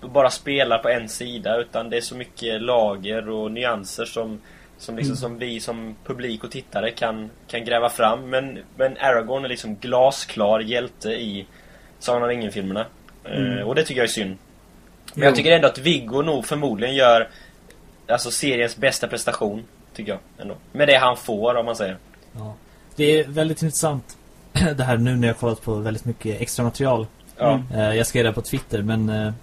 bara spelar på en sida utan det är så mycket lager och nyanser som Som, liksom, Mm. som vi som publik och tittare kan, kan gräva fram. Men, men Aragorn är liksom glasklar hjälte i Sagan om ringen-filmerna. Mm. Eh, och det tycker jag är synd. Men Jo. jag tycker ändå att Viggo nog förmodligen gör Alltså seriens bästa prestation Tycker jag ändå Med det han får om man säger Ja. Det är väldigt intressant det här nu när jag har kollat på väldigt mycket extra material. Ja, Mm. Eh, jag skrev det på Twitter men eh,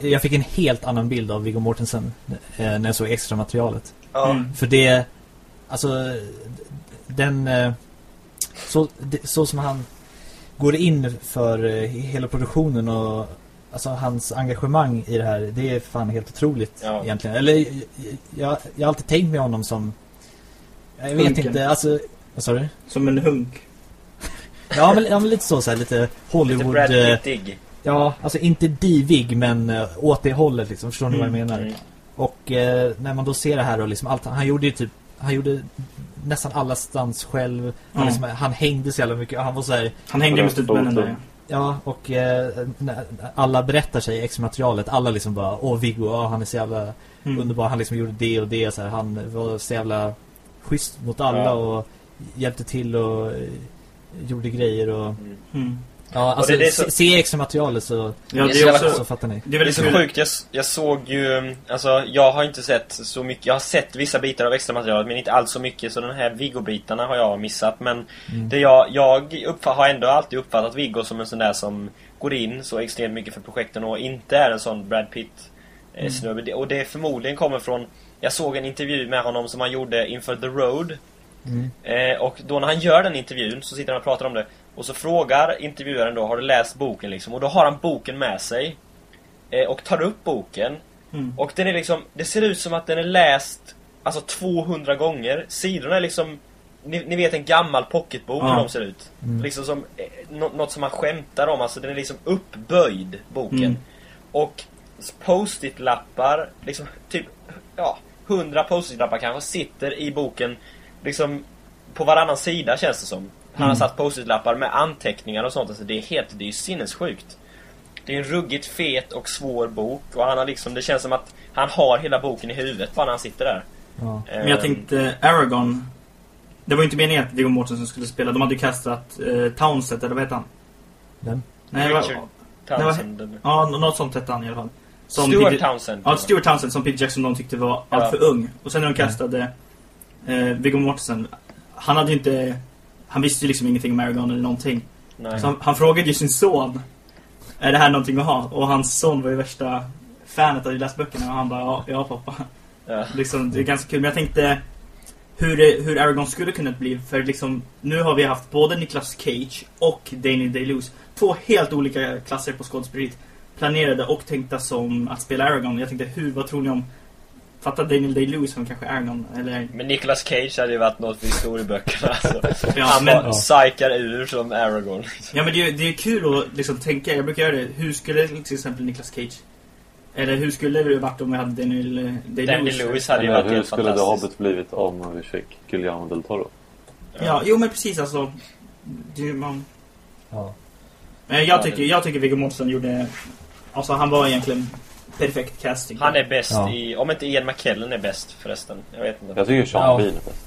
jag fick en helt annan bild av Viggo Mortensen när jag såg extra materialet. ja. Mm. För det, alltså den, så, så som han går in för eh, hela produktionen och alltså hans engagemang i det här, det är fan helt otroligt Ja. egentligen. Eller jag, jag, har alltid tänkt mig honom som, jag vet Hunken. inte, alltså, vad sa du? Som en hunk. Ja men, ja, men lite så, så här, lite Lite Hollywood, Brad eh, ja alltså inte divig men eh, åt det hållet liksom, förstår ni vad jag Mm, menar? mm. Och eh, när man då ser det här och liksom allt, han gjorde ju typ Han gjorde nästan alla stunts själv han, liksom, han hängde så jävla mycket, han var så här, Han hängde med stuntmännen där. Ja, och eh, alla berättar sig i extra-materialet Alla liksom bara, åh Viggo, ja, han är så jävla Mm. underbar Han liksom gjorde det och det så här, Han var så jävla schysst mot alla Ja. och hjälpte till och eh, gjorde grejer och Mm. Ja, alltså det- det är så- se, se extra-materialet så, Ja, Det är också... så fattar ni Det är Det är väldigt så sjukt, jag, jag såg ju, alltså jag har inte sett så mycket, jag har sett vissa bitar av extra materialet men inte alls så mycket så den här Viggo-bitarna har jag missat men Mm. det jag, jag har ändå alltid uppfattat Viggo som en sån där som går in så extremt mycket för projekten och inte är en sån Brad Pitt eh, Mm. Och det förmodligen kommer från, jag såg en intervju med honom som han gjorde inför The Road Mm. Eh, och då när han gör den intervjun så sitter han och pratar om det Och så frågar intervjuaren då, har du läst boken liksom? Och då har han boken med sig eh, Och tar upp boken Mm. Och den är liksom, det ser ut som att den är läst Alltså 200 gånger Sidorna är liksom Ni, ni vet en gammal pocketbok hur Ja. de ser ut Mm. Liksom som, eh, nå- något som man skämtar om, alltså den är liksom uppböjd boken Mm. Och post-it-lappar, liksom typ, ja, 100 post-it-lappar kanske sitter i boken Liksom på varannan sida känns det som Han har Mm. satt post-it-lappar med anteckningar och sånt, alltså det är helt, det är ju sinnessjukt Det är en ruggigt fet och svår bok och han har liksom, det känns som att Han har hela boken i huvudet bara när han sitter där Ja. Men jag tänkte Aragon Det var ju inte meningen att Viggo Mortensen skulle spela. De hade ju kastat eh, Townsend, eller vad heter han? Vem? Nej, Richard Townsend ja, nå- något sånt hette han i alla fall. Som Stuart Peter, Townsend Ja, Stuart Townsend som Peter Jackson de tyckte var allt för ung. Och sen när de kastade eh, Viggo Mortensen. Han hade ju inte... Han visste ju liksom ingenting om Aragon eller någonting. Nej. Så han, han frågade ju sin son. Är det här någonting att ha? Och hans son var ju värsta fanet av läsböckerna. Och han bara, ja, ja pappa. Ja. Liksom, det är ganska kul. Men jag tänkte hur, det- hur Aragorn skulle kunna bli. För liksom, nu har vi haft både Nicolas Cage och Daniel Day-Lewis. Två helt olika klasser på skådespeleriet. Planerade och tänkta som att spela Aragorn. Jag tänkte, hur, vad tror ni om... Fatta Daniel Day-Lewis som kanske Aragorn, eller... Men Nicolas Cage hade ju varit något för historieböckerna alltså. Ja, Han men, psykar ur som Aragorn ja, men det, är, det är kul att liksom tänka. Jag brukar göra det. Hur skulle till exempel Nicolas Cage... Eller hur skulle det varit om vi hade Daniel eh, Day-Lewis? Daniel Lewis hade ju varit hur skulle The fantastiskt Hobbit blivit om vi fick Guillermo del Toro? Ja, jo men precis alltså. Det, man, Ja. Men Ja, jag tycker, det- jag tycker Viggo Mortensen gjorde... Alltså han var egentligen perfekt casting. Han är bäst Ja. i, om inte Ian McKellen är bäst förresten Jag vet inte Jag tycker Sean Ja. Bean är bäst.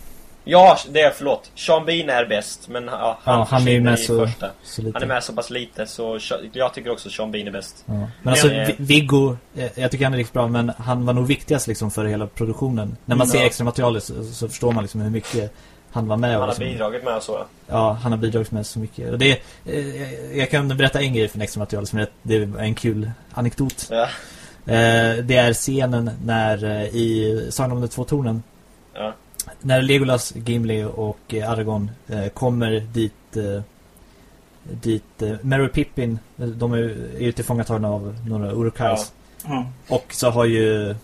Ja, det är förlåt Sean Bean är bäst men ja, han, Ja, han är med i så- första Så lite. Han är med så pass lite så jag tycker också Sean Bean är bäst Ja. Men alltså Ja. Vi- Viggo, eh, jag tycker han är riktigt bra men han var nog viktigast liksom för hela produktionen. När man Mm, ser extra materialet så, så förstår man liksom hur mycket han var med Han har liksom, bidragit med så Ja, han har bidragit med så mycket. Och det, eh, jag kan berätta en grej från extra materialet som är, det är en kul anekdot. Ja, Eh, det är scenen när eh, i Sagan om de två tornen. Ja, när Legolas, Gimli och eh, Aragorn eh, kommer dit eh, dit eh, Merry och Pippin eh, de är är ju tillfångatagna av några Urukais. Ja. och så har ju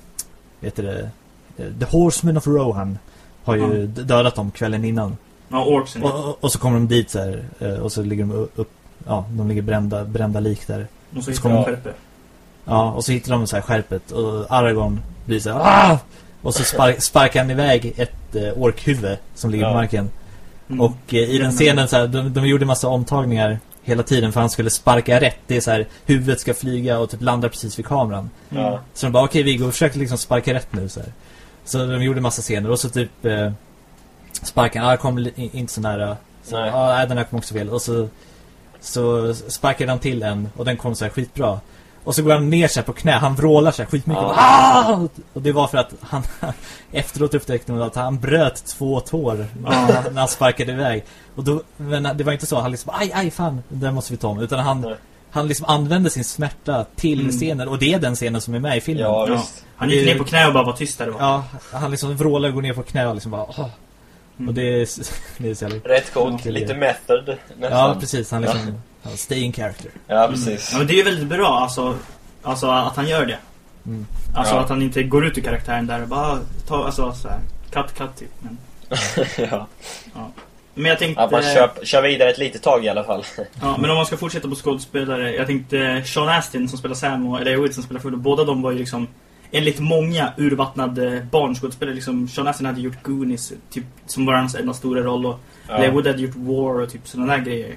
vet du eh, The Horsemen of Rohan har ju d- dödat dem kvällen innan. Ja, Orksen. och, och, så kommer de dit så här, eh, och så ligger de upp ja, de ligger brända, brända lik där. Och så de man- skärpe. Ja, och så hittar de så här skärpet och Aragorn blir så här, ah! Och så spark, sparkar han iväg ett eh, orkhuvud som ligger på Ja. marken. Mm. Och eh, i den scenen så här, de, de gjorde massa omtagningar hela tiden för han skulle sparka rätt. Det är så här, huvudet ska flyga och typ landa precis vid kameran. Mm. ja. Så de bara, okej Viggo, försök liksom sparka rätt nu så här. Så de gjorde massa scener och så typ eh, sparken, ah, kom inte så nära. Så, Nej. ah, den här kom också fel. Och så, så sparkade han till en och den kom så här skitbra. Och så går han ner sig på knä, han vrålar sig skitmycket. Ja. Ah! Och det var för att han efteråt upptäckte hon att han bröt två tår när när han sparkade iväg. Och då, men det var inte så, han liksom aj, aj fan, den måste vi ta om. Utan han, Nej. han liksom använde sin smärta till Mm. scenen. Och det är den scenen som är med i filmen. Ja, Ja. Han gick ner på knä och bara var tyst där då. Ja, han liksom vrålar och går ner på knä och liksom bara åh. Mm. Och det är, det är så jävla... Rätt coolt. Lite method nästan. Ja, precis. Han liksom... Ja. Stay in character. Ja, precis. Ja, men det är ju väldigt bra alltså, alltså att han gör det. Mm. Alltså Ja. att han inte går ut ur karaktären där och bara ta, alltså så här, cut, cut typ. Men, ja. men jag tänkte... Att man kör, kör vidare ett litet tag i alla fall. Ja, men om man ska fortsätta på skådespelare. Jag tänkte Sean Astin som spelar Sam och Elijah Wood som spelar Frodo. Båda de var ju liksom enligt många urvattnade barnskådespelare. Liksom, Sean Astin hade gjort Goonies typ, som var hans enda stora roll. Och Ja. Elijah Wood hade gjort War och typ sådana där grejer.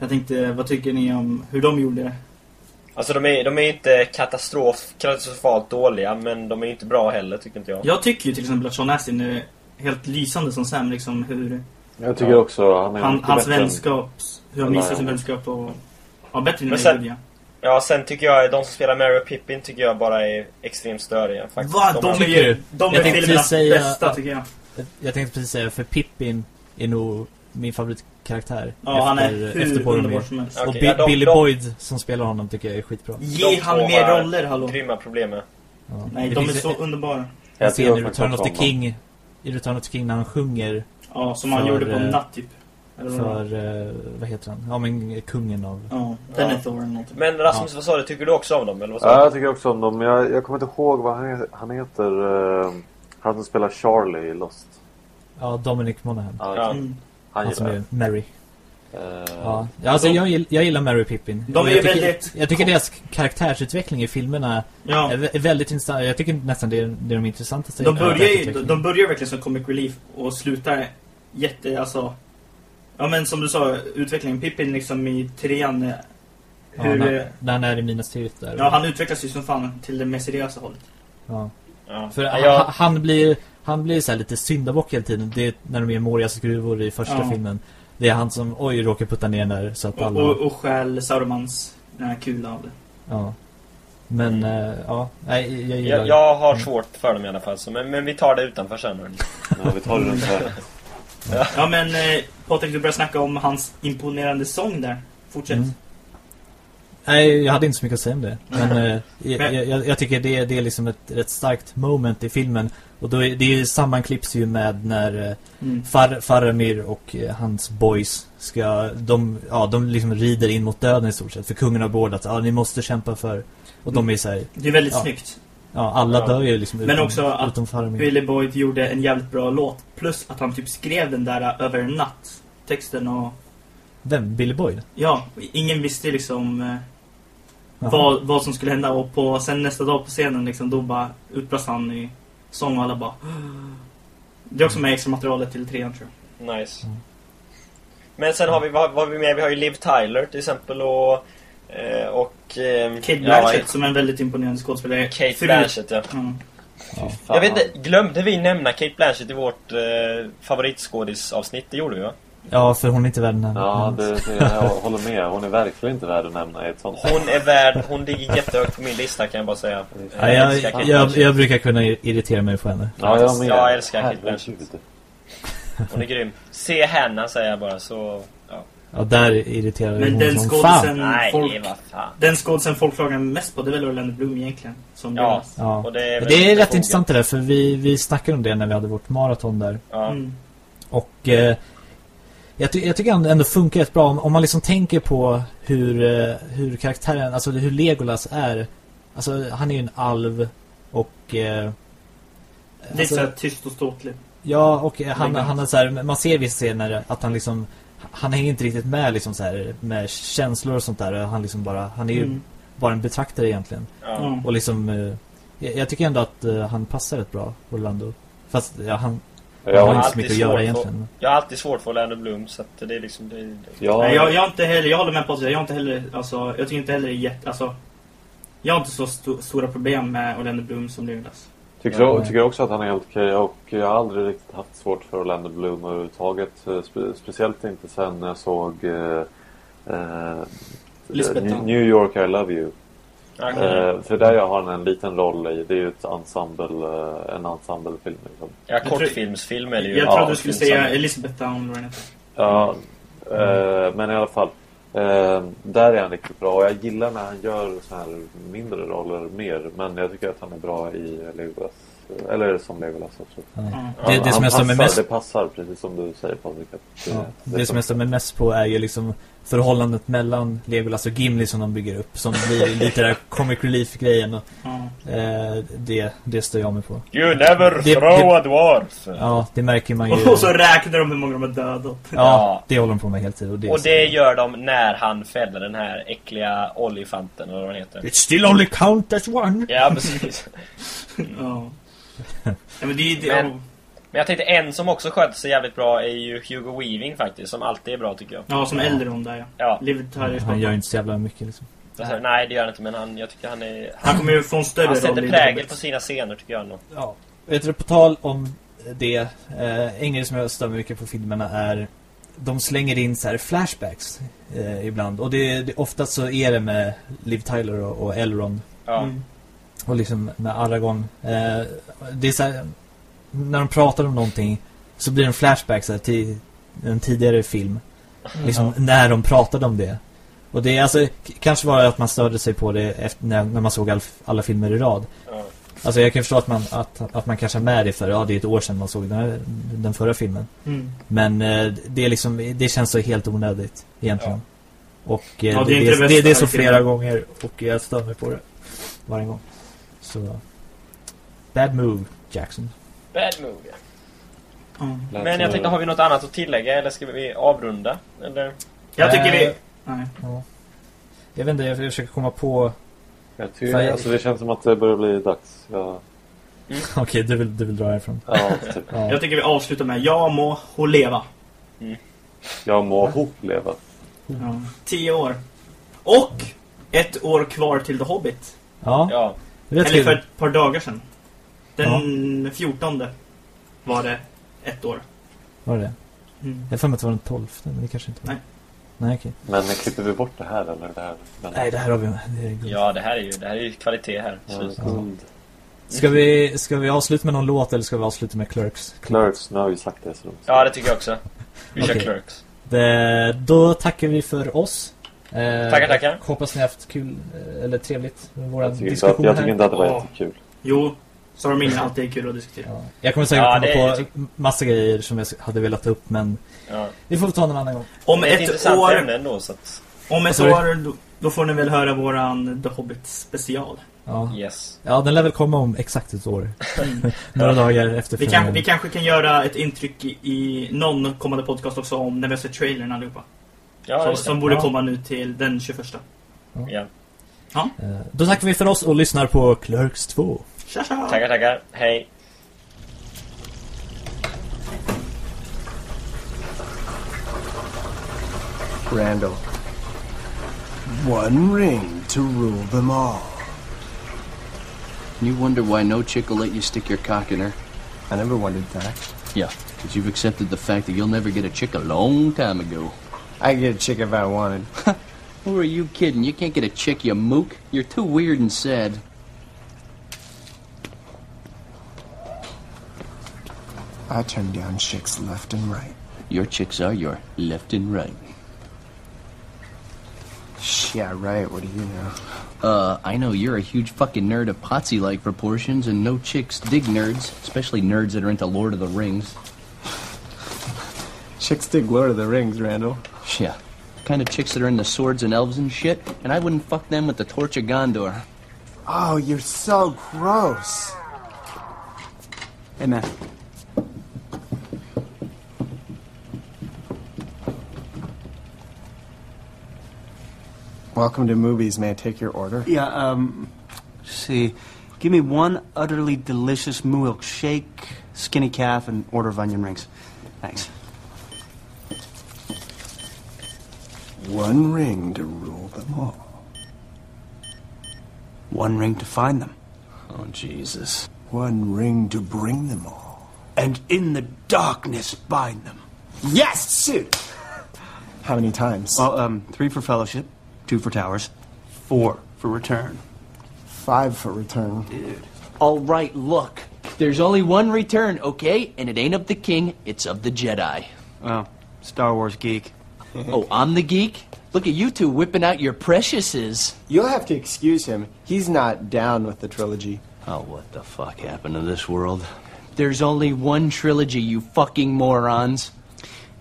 Jag tänkte, vad tycker ni om hur de gjorde det? Alltså de är, de är inte katastrof, katastrofalt dåliga, men de är inte bra heller, tycker inte jag. Jag tycker ju till exempel att Sean Astin är helt lysande som Sam. Liksom, hur Jag tycker Ja. också han är han, hans vänskap, hur han visar sin vänskap och... Ja, bättre än sen- Wood, ja. Sen tycker jag de som spelar Mary och Pippin tycker jag bara är extremt störiga. Faktiskt. Va? De är tycker ju de är filmernas bästa tycker jag. Jag, jag tänkte precis säga, för Pippin är nog min favoritkaraktär. Ja, han är efter, hur efter underbar som helst. Och Bi- ja, de- Billy de- Boyd som spelar honom tycker jag är skitbra. Ge han mer har roller, hallå. Grymma problem med. Ja. Nej, Det de är så en- underbara. Jag tycker i Return of the. King I Return of the King när han sjunger Ja, som han För, gjorde på en eh, natt typ. För, eh, vad heter han? Ja men kungen av Ja, Ja. Denethor eller något. Men Rasmus, vad sa du? Tycker du också om dem? Eller vad sa Ja, du? jag tycker också om dem. Jag, jag kommer inte ihåg vad han heter. Han heter... eh, han som spelar Charlie i Lost. Ja, Dominic Monaghan Ja, Ja. Mm. Han Han som gillar är. Mary Eh, Ja, ja alltså De- jag, jag gillar Mary Pippin De är jag ju tycker, väldigt- Jag tycker deras karaktärsutveckling i filmerna Ja. är, vä- är väldigt intressant Jag tycker nästan det är, det är de intressantaste De börjar ju, de börjar verkligen som comic relief och slutar jätte, alltså... Ja men som du sa, utvecklingen. Pippin liksom i trean. eh, ja, Hur... när, eh, när han är i Minas Tirith där ja, han utvecklas ju som fan till det mer seriösa hållet. ja. Ja. För Ja, han, jag, han blir Han blir så här lite syndabock hela tiden Det är när de är Morias gruvor i första Ja. filmen Det är han som, oj, råkar putta ner där så att Och, alla och, och stjäl Sauromans den här kula av det. Ja Men, Mm. eh, ja, nej, jag jag, jag har Mm. svårt för dem i alla fall, så, men, men vi tar det utanför sen. ja, vi tar det runt här. Ja men eh, Patrik, du började snacka om hans imponerande sång där. Fortsätt. Mm. Nej, jag hade inte så mycket att säga om det. Men eh, Men- jag, jag, jag tycker det, det är liksom ett rätt starkt moment i filmen. Och då är, det sammanklipps ju med när eh, Mm. Far, Faramir och eh, hans boys ska, de, ja, de liksom rider in mot döden i stort sett. För kungen har beordrat, ja ni måste kämpa för. Och de är så här, Det är väldigt Ja. snyggt. ja alla Ja. dör ju liksom Men utom, också att utom Faramir. Billy Boyd gjorde en jävligt bra låt. Plus att han typ skrev den där eh, över en natt. Texten och... Vem? Billy Boyd? Ja, ingen visste liksom vad, vad som skulle hända. Och på, sen nästa dag på scenen liksom, då bara utbrast han i sång och alla bara... Det är också med extra materialet till trean tror jag. Nice. Mm. Men sen har vi, vad, vad har vi med? Vi har ju Liv Tyler till exempel och... eh, och... eh, Kate ja, Blanchett som är en väldigt imponerande skådespelare. Kate Fru- Blanchett, ja. Mm. Ja. Jag vet inte, glömde vi nämna Kate Blanchett i vårt eh, favoritskådisavsnitt? Det gjorde vi va? Ja, för hon är inte värd den här. Ja, det, jag håller med. Hon är verkligen inte värd att nämna i ett sånt Hon är värd, hon ligger jättehögt på min lista kan jag bara säga. Ja, jag, jag, Blanchett. jag brukar kunna irritera mig på henne. Ja, jag med. Jag älskar Kate. Blanchett. Hon är grym. Se henne säger jag bara så... Ja. Ja, där irriterar Men hon den som fan. Nej, folk... vad fan. Den skådisen folk klagar mest på, det är väl Orlando Bloom egentligen. Som Ja. Ja. Och det är, Men det är rätt intressant det där, för vi, vi snackade om det när vi hade vårt maraton där. Ja. Mm. Och eh, jag, ty jag tycker ändå, ändå funkar rätt bra om, om man liksom tänker på hur, eh, hur karaktären, alltså hur Legolas är. Alltså han är ju en alv och... Eh, Det är alltså, så här tyst och ståtligt. Ja, och eh, han, han är så här, man ser vissa scener att han liksom han hänger inte riktigt med liksom så här, med känslor och sånt där. Han liksom bara, han är ju Mm. bara en betraktare egentligen. Ja. Och liksom, eh, jag, jag tycker ändå att eh, han passar rätt bra, Orlando. Fast ja, han, han har Ja, inte så mycket att göra egentligen. Jag har alltid svårt för Orlando Bloom så att det är liksom... Det, det. ja, Nej, jag, jag har inte heller, jag håller med på det. Jag har inte heller, alltså, jag tycker inte heller det är jätte, alltså. Jag har inte så sto- stora problem med Orlando Bloom som Legolas. Tycker, Ja. tycker också att han är helt okej och jag har aldrig riktigt haft svårt för Orlando Bloom överhuvudtaget. Eh, Spe, speciellt inte sen jag såg eh, eh. New York I Love You. Eh, för där jag har en liten roll i. Det är ju ett ensemble, eh, en ensemblefilm. Liksom. Ja, tror- kortfilmsfilm är det ju. Jag Ja, trodde du skulle säga. Elizabeth Down. heter. Ja, eh, men i alla fall. Eh, där är han riktigt bra och jag gillar när han gör så här mindre roller mer. Men jag tycker att han är bra i Legolas. Eller som Legolas också. Ja. Ja. Det, det som passar, mest Det passar, precis som du säger Patrik. att Det, Ja, det som jag stämmer mest på är ju liksom förhållandet mellan Legolas och Gimli som de bygger upp. Som blir lite där comic relief-grejen. Och, Ja. eh, det, det stör jag mig på. You never Det- throw det- a dwarf! Ja, det märker man ju. Och så räknar de hur många de har dödat. Ja, det håller de på med hela tiden. Och det, Och det gör de när han fäller den här äckliga olifanten, eller vad den heter. It still only count as one. Ja, precis. Ja. ja men det, det, Men- Men jag tänkte en som också sköter sig jävligt bra är ju Hugo Weaving faktiskt, som alltid är bra tycker jag. ja, som Elrond där ja. Ja, Liv Tyler Han gör ju inte så jävla mycket liksom. alltså, nej det gör han inte men han, jag tycker han är... Han kommer ju få en större Han sätter prägel på sina scener tycker jag nog. Ja. Vet du, på tal om det. Eh, en grej som jag stör mycket på filmerna är de slänger in så här flashbacks eh, ibland. Och det, det, oftast så är det med Liv Tyler och, och Elrond. Ja. Mm. Och liksom med Aragorn. Eh, det är så här, när de pratar om någonting så blir det en flashback så här, till en tidigare film. Liksom när de pratade om det. Och det är alltså, kanske var det att man störde sig på det efter, när, när man såg all, alla filmer i rad. Ja. Alltså jag kan förstå att man, att, att man kanske har med det för, ja det är ett år sedan man såg den, här, den förra filmen. Mm. Men eh, det är liksom, det känns så helt onödigt egentligen. Och eh, Ja, det, det är det, det det, det, är så flera filmen. gånger och jag stör mig på det varje gång. Så... Bad move, Jackson. Bad. Ja. Lät Men jag tänkte, har vi något annat att tillägga eller ska vi avrunda? Eller? Jag tycker vi... Nej. Ja. Jag vet inte, jag försöker komma på... Jag tycker, jag- alltså, det känns som att det börjar bli dags. Ja, Okej, du, vill, du vill dra härifrån. ja typ. Ja. Jag tycker vi avslutar med Jag må hon leva. Jag må ihop leva. Ja. Tio år. Och ett år kvar till The Hobbit. ja, Ja. Eller för ett par dagar sedan. Den 14 var det ett år. Var det det? Mm. Jag för mig att det var den 12, men det kanske inte var. Nej. Nej, okej. Men klipper vi bort det här eller? Det här? Nej, det här har vi... Det är ja, det här är ju, det här är ju kvalitet här. Ja. Ska, vi, ska vi avsluta med någon låt eller ska vi avsluta med Clerks? Clerks, nu har vi sagt det. Så de- Ja, det tycker jag också. Vi kör Okej. Clerks. Det, då tackar vi för oss. Eh, Tackar, tackar. Hoppas ni har haft kul, eh, eller trevligt med våra Jag diskussioner att, jag tycker inte att det var Ja. jättekul. Jo, Sarumin är alltid kul att diskutera. Ja. Jag kommer säkert Ja, komma på massa grejer som jag hade velat ta upp men Ja. vi får ta någon annan gång. Om ett ett år, ändå, så att... om ett år då, då får ni väl höra våran The Hobbit special. Ja. Yes. ja, den lär väl komma om exakt ett år. Mm. Några dagar efter Vi, kan, vi kanske kan göra ett intryck i, i någon kommande podcast också om när vi har sett trailern allihopa. Ja, som, som borde Ja. komma nu till den 21. Ja. Eh, Då tackar vi för oss och lyssnar på Clerks 2. Tja, tja! Tackar, tackar. hey. Randall. One ring to rule them all. You wonder why no chick will let you stick your cock in her? I never wondered that. Yeah, because you've accepted the fact that you'll never get a chick a long time ago. I'd get a chick if I wanted. Who are you kidding? You can't get a chick, you mook. You're too weird and sad. I turn down chicks left and right. Your chicks are your left and right. Yeah, right. What do you know? Uh, I know you're a huge fucking nerd of potsy like proportions, and no chicks dig nerds, especially nerds that are into Lord of the Rings. Chicks dig Lord of the Rings, Randall. Yeah. Kind of chicks that are into swords and elves and shit, and I wouldn't fuck them with the torch of Gondor. Oh, you're so gross. Hey, man. Welcome to movies. May I take your order? Yeah, um, see. Give me one utterly delicious milkshake, skinny calf, and order of onion rings. Thanks. One ring to rule them all. One ring to find them. Oh, Jesus. one ring to bring them all. And in the darkness bind them. Yes, suit. How many times? Well, um, three for fellowship, two for towers, four for return. Five for return. Dude. All right, look. There's only one return, okay? And it ain't of the king, it's of the Jedi. Oh, Star Wars geek. oh, I'm the geek? Look at you two whipping out your preciouses. You'll have to excuse him. He's not down with the trilogy. Oh, what the fuck happened to this world? There's only one trilogy, you fucking morons.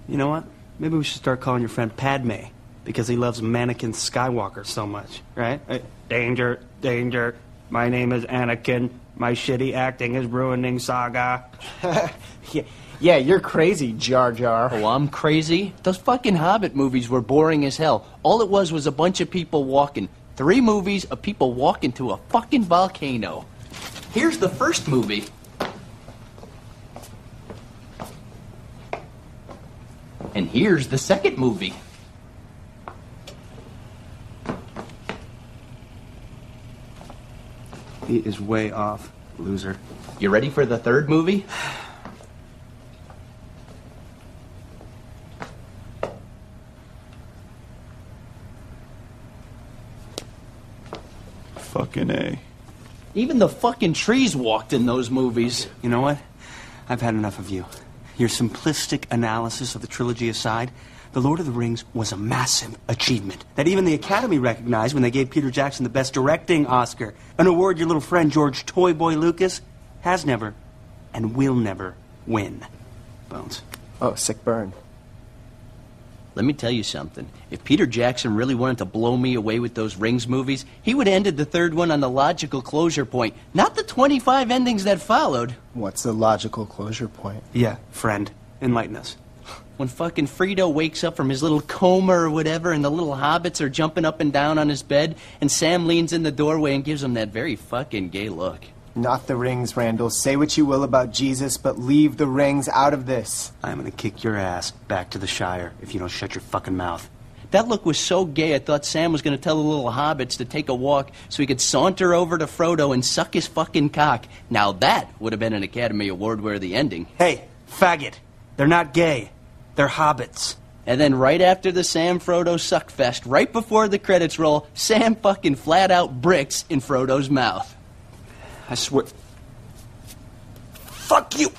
You know what? Maybe we should start calling your friend Padme because he loves Mannequin Skywalker so much, right? Uh, danger, danger. My name is Anakin. My shitty acting is ruining Saga. yeah, yeah, you're crazy, Jar Jar. Oh, I'm crazy? Those fucking Hobbit movies were boring as hell. All it was was a bunch of people walking. Three movies of people walking to a fucking volcano. Here's the first movie. And here's the second movie. He is way off, loser. You ready for the third movie? Fucking A. Even the fucking trees walked in those movies. You know what? I've had enough of you. Your simplistic analysis of the trilogy aside, The Lord of the Rings was a massive achievement that even the Academy recognized when they gave Peter Jackson the Best Directing Oscar, an award your little friend George Toy Boy Lucas has never and will never win. Bones. Oh, sick burn. Let me tell you something. If Peter Jackson really wanted to blow me away with those Rings movies, he would have ended the third one on the logical closure point, not the 25 endings that followed. What's the logical closure point? Yeah, friend. Enlighten us. When fucking Frito wakes up from his little coma or whatever, and the little hobbits are jumping up and down on his bed, and Sam leans in the doorway and gives him that very fucking gay look. Not the rings, Randall. Say what you will about Jesus, but leave the rings out of this. I'm gonna kick your ass back to the Shire if you don't shut your fucking mouth. That look was so gay, I thought Sam was going to tell the little hobbits to take a walk so he could saunter over to Frodo and suck his fucking cock. Now that would have been an Academy Award worthy ending. Hey, faggot. They're not gay. They're hobbits. And then right after the Sam Frodo suckfest, right before the credits roll, Sam fucking flat out bricks in Frodo's mouth. I swear. Fuck you!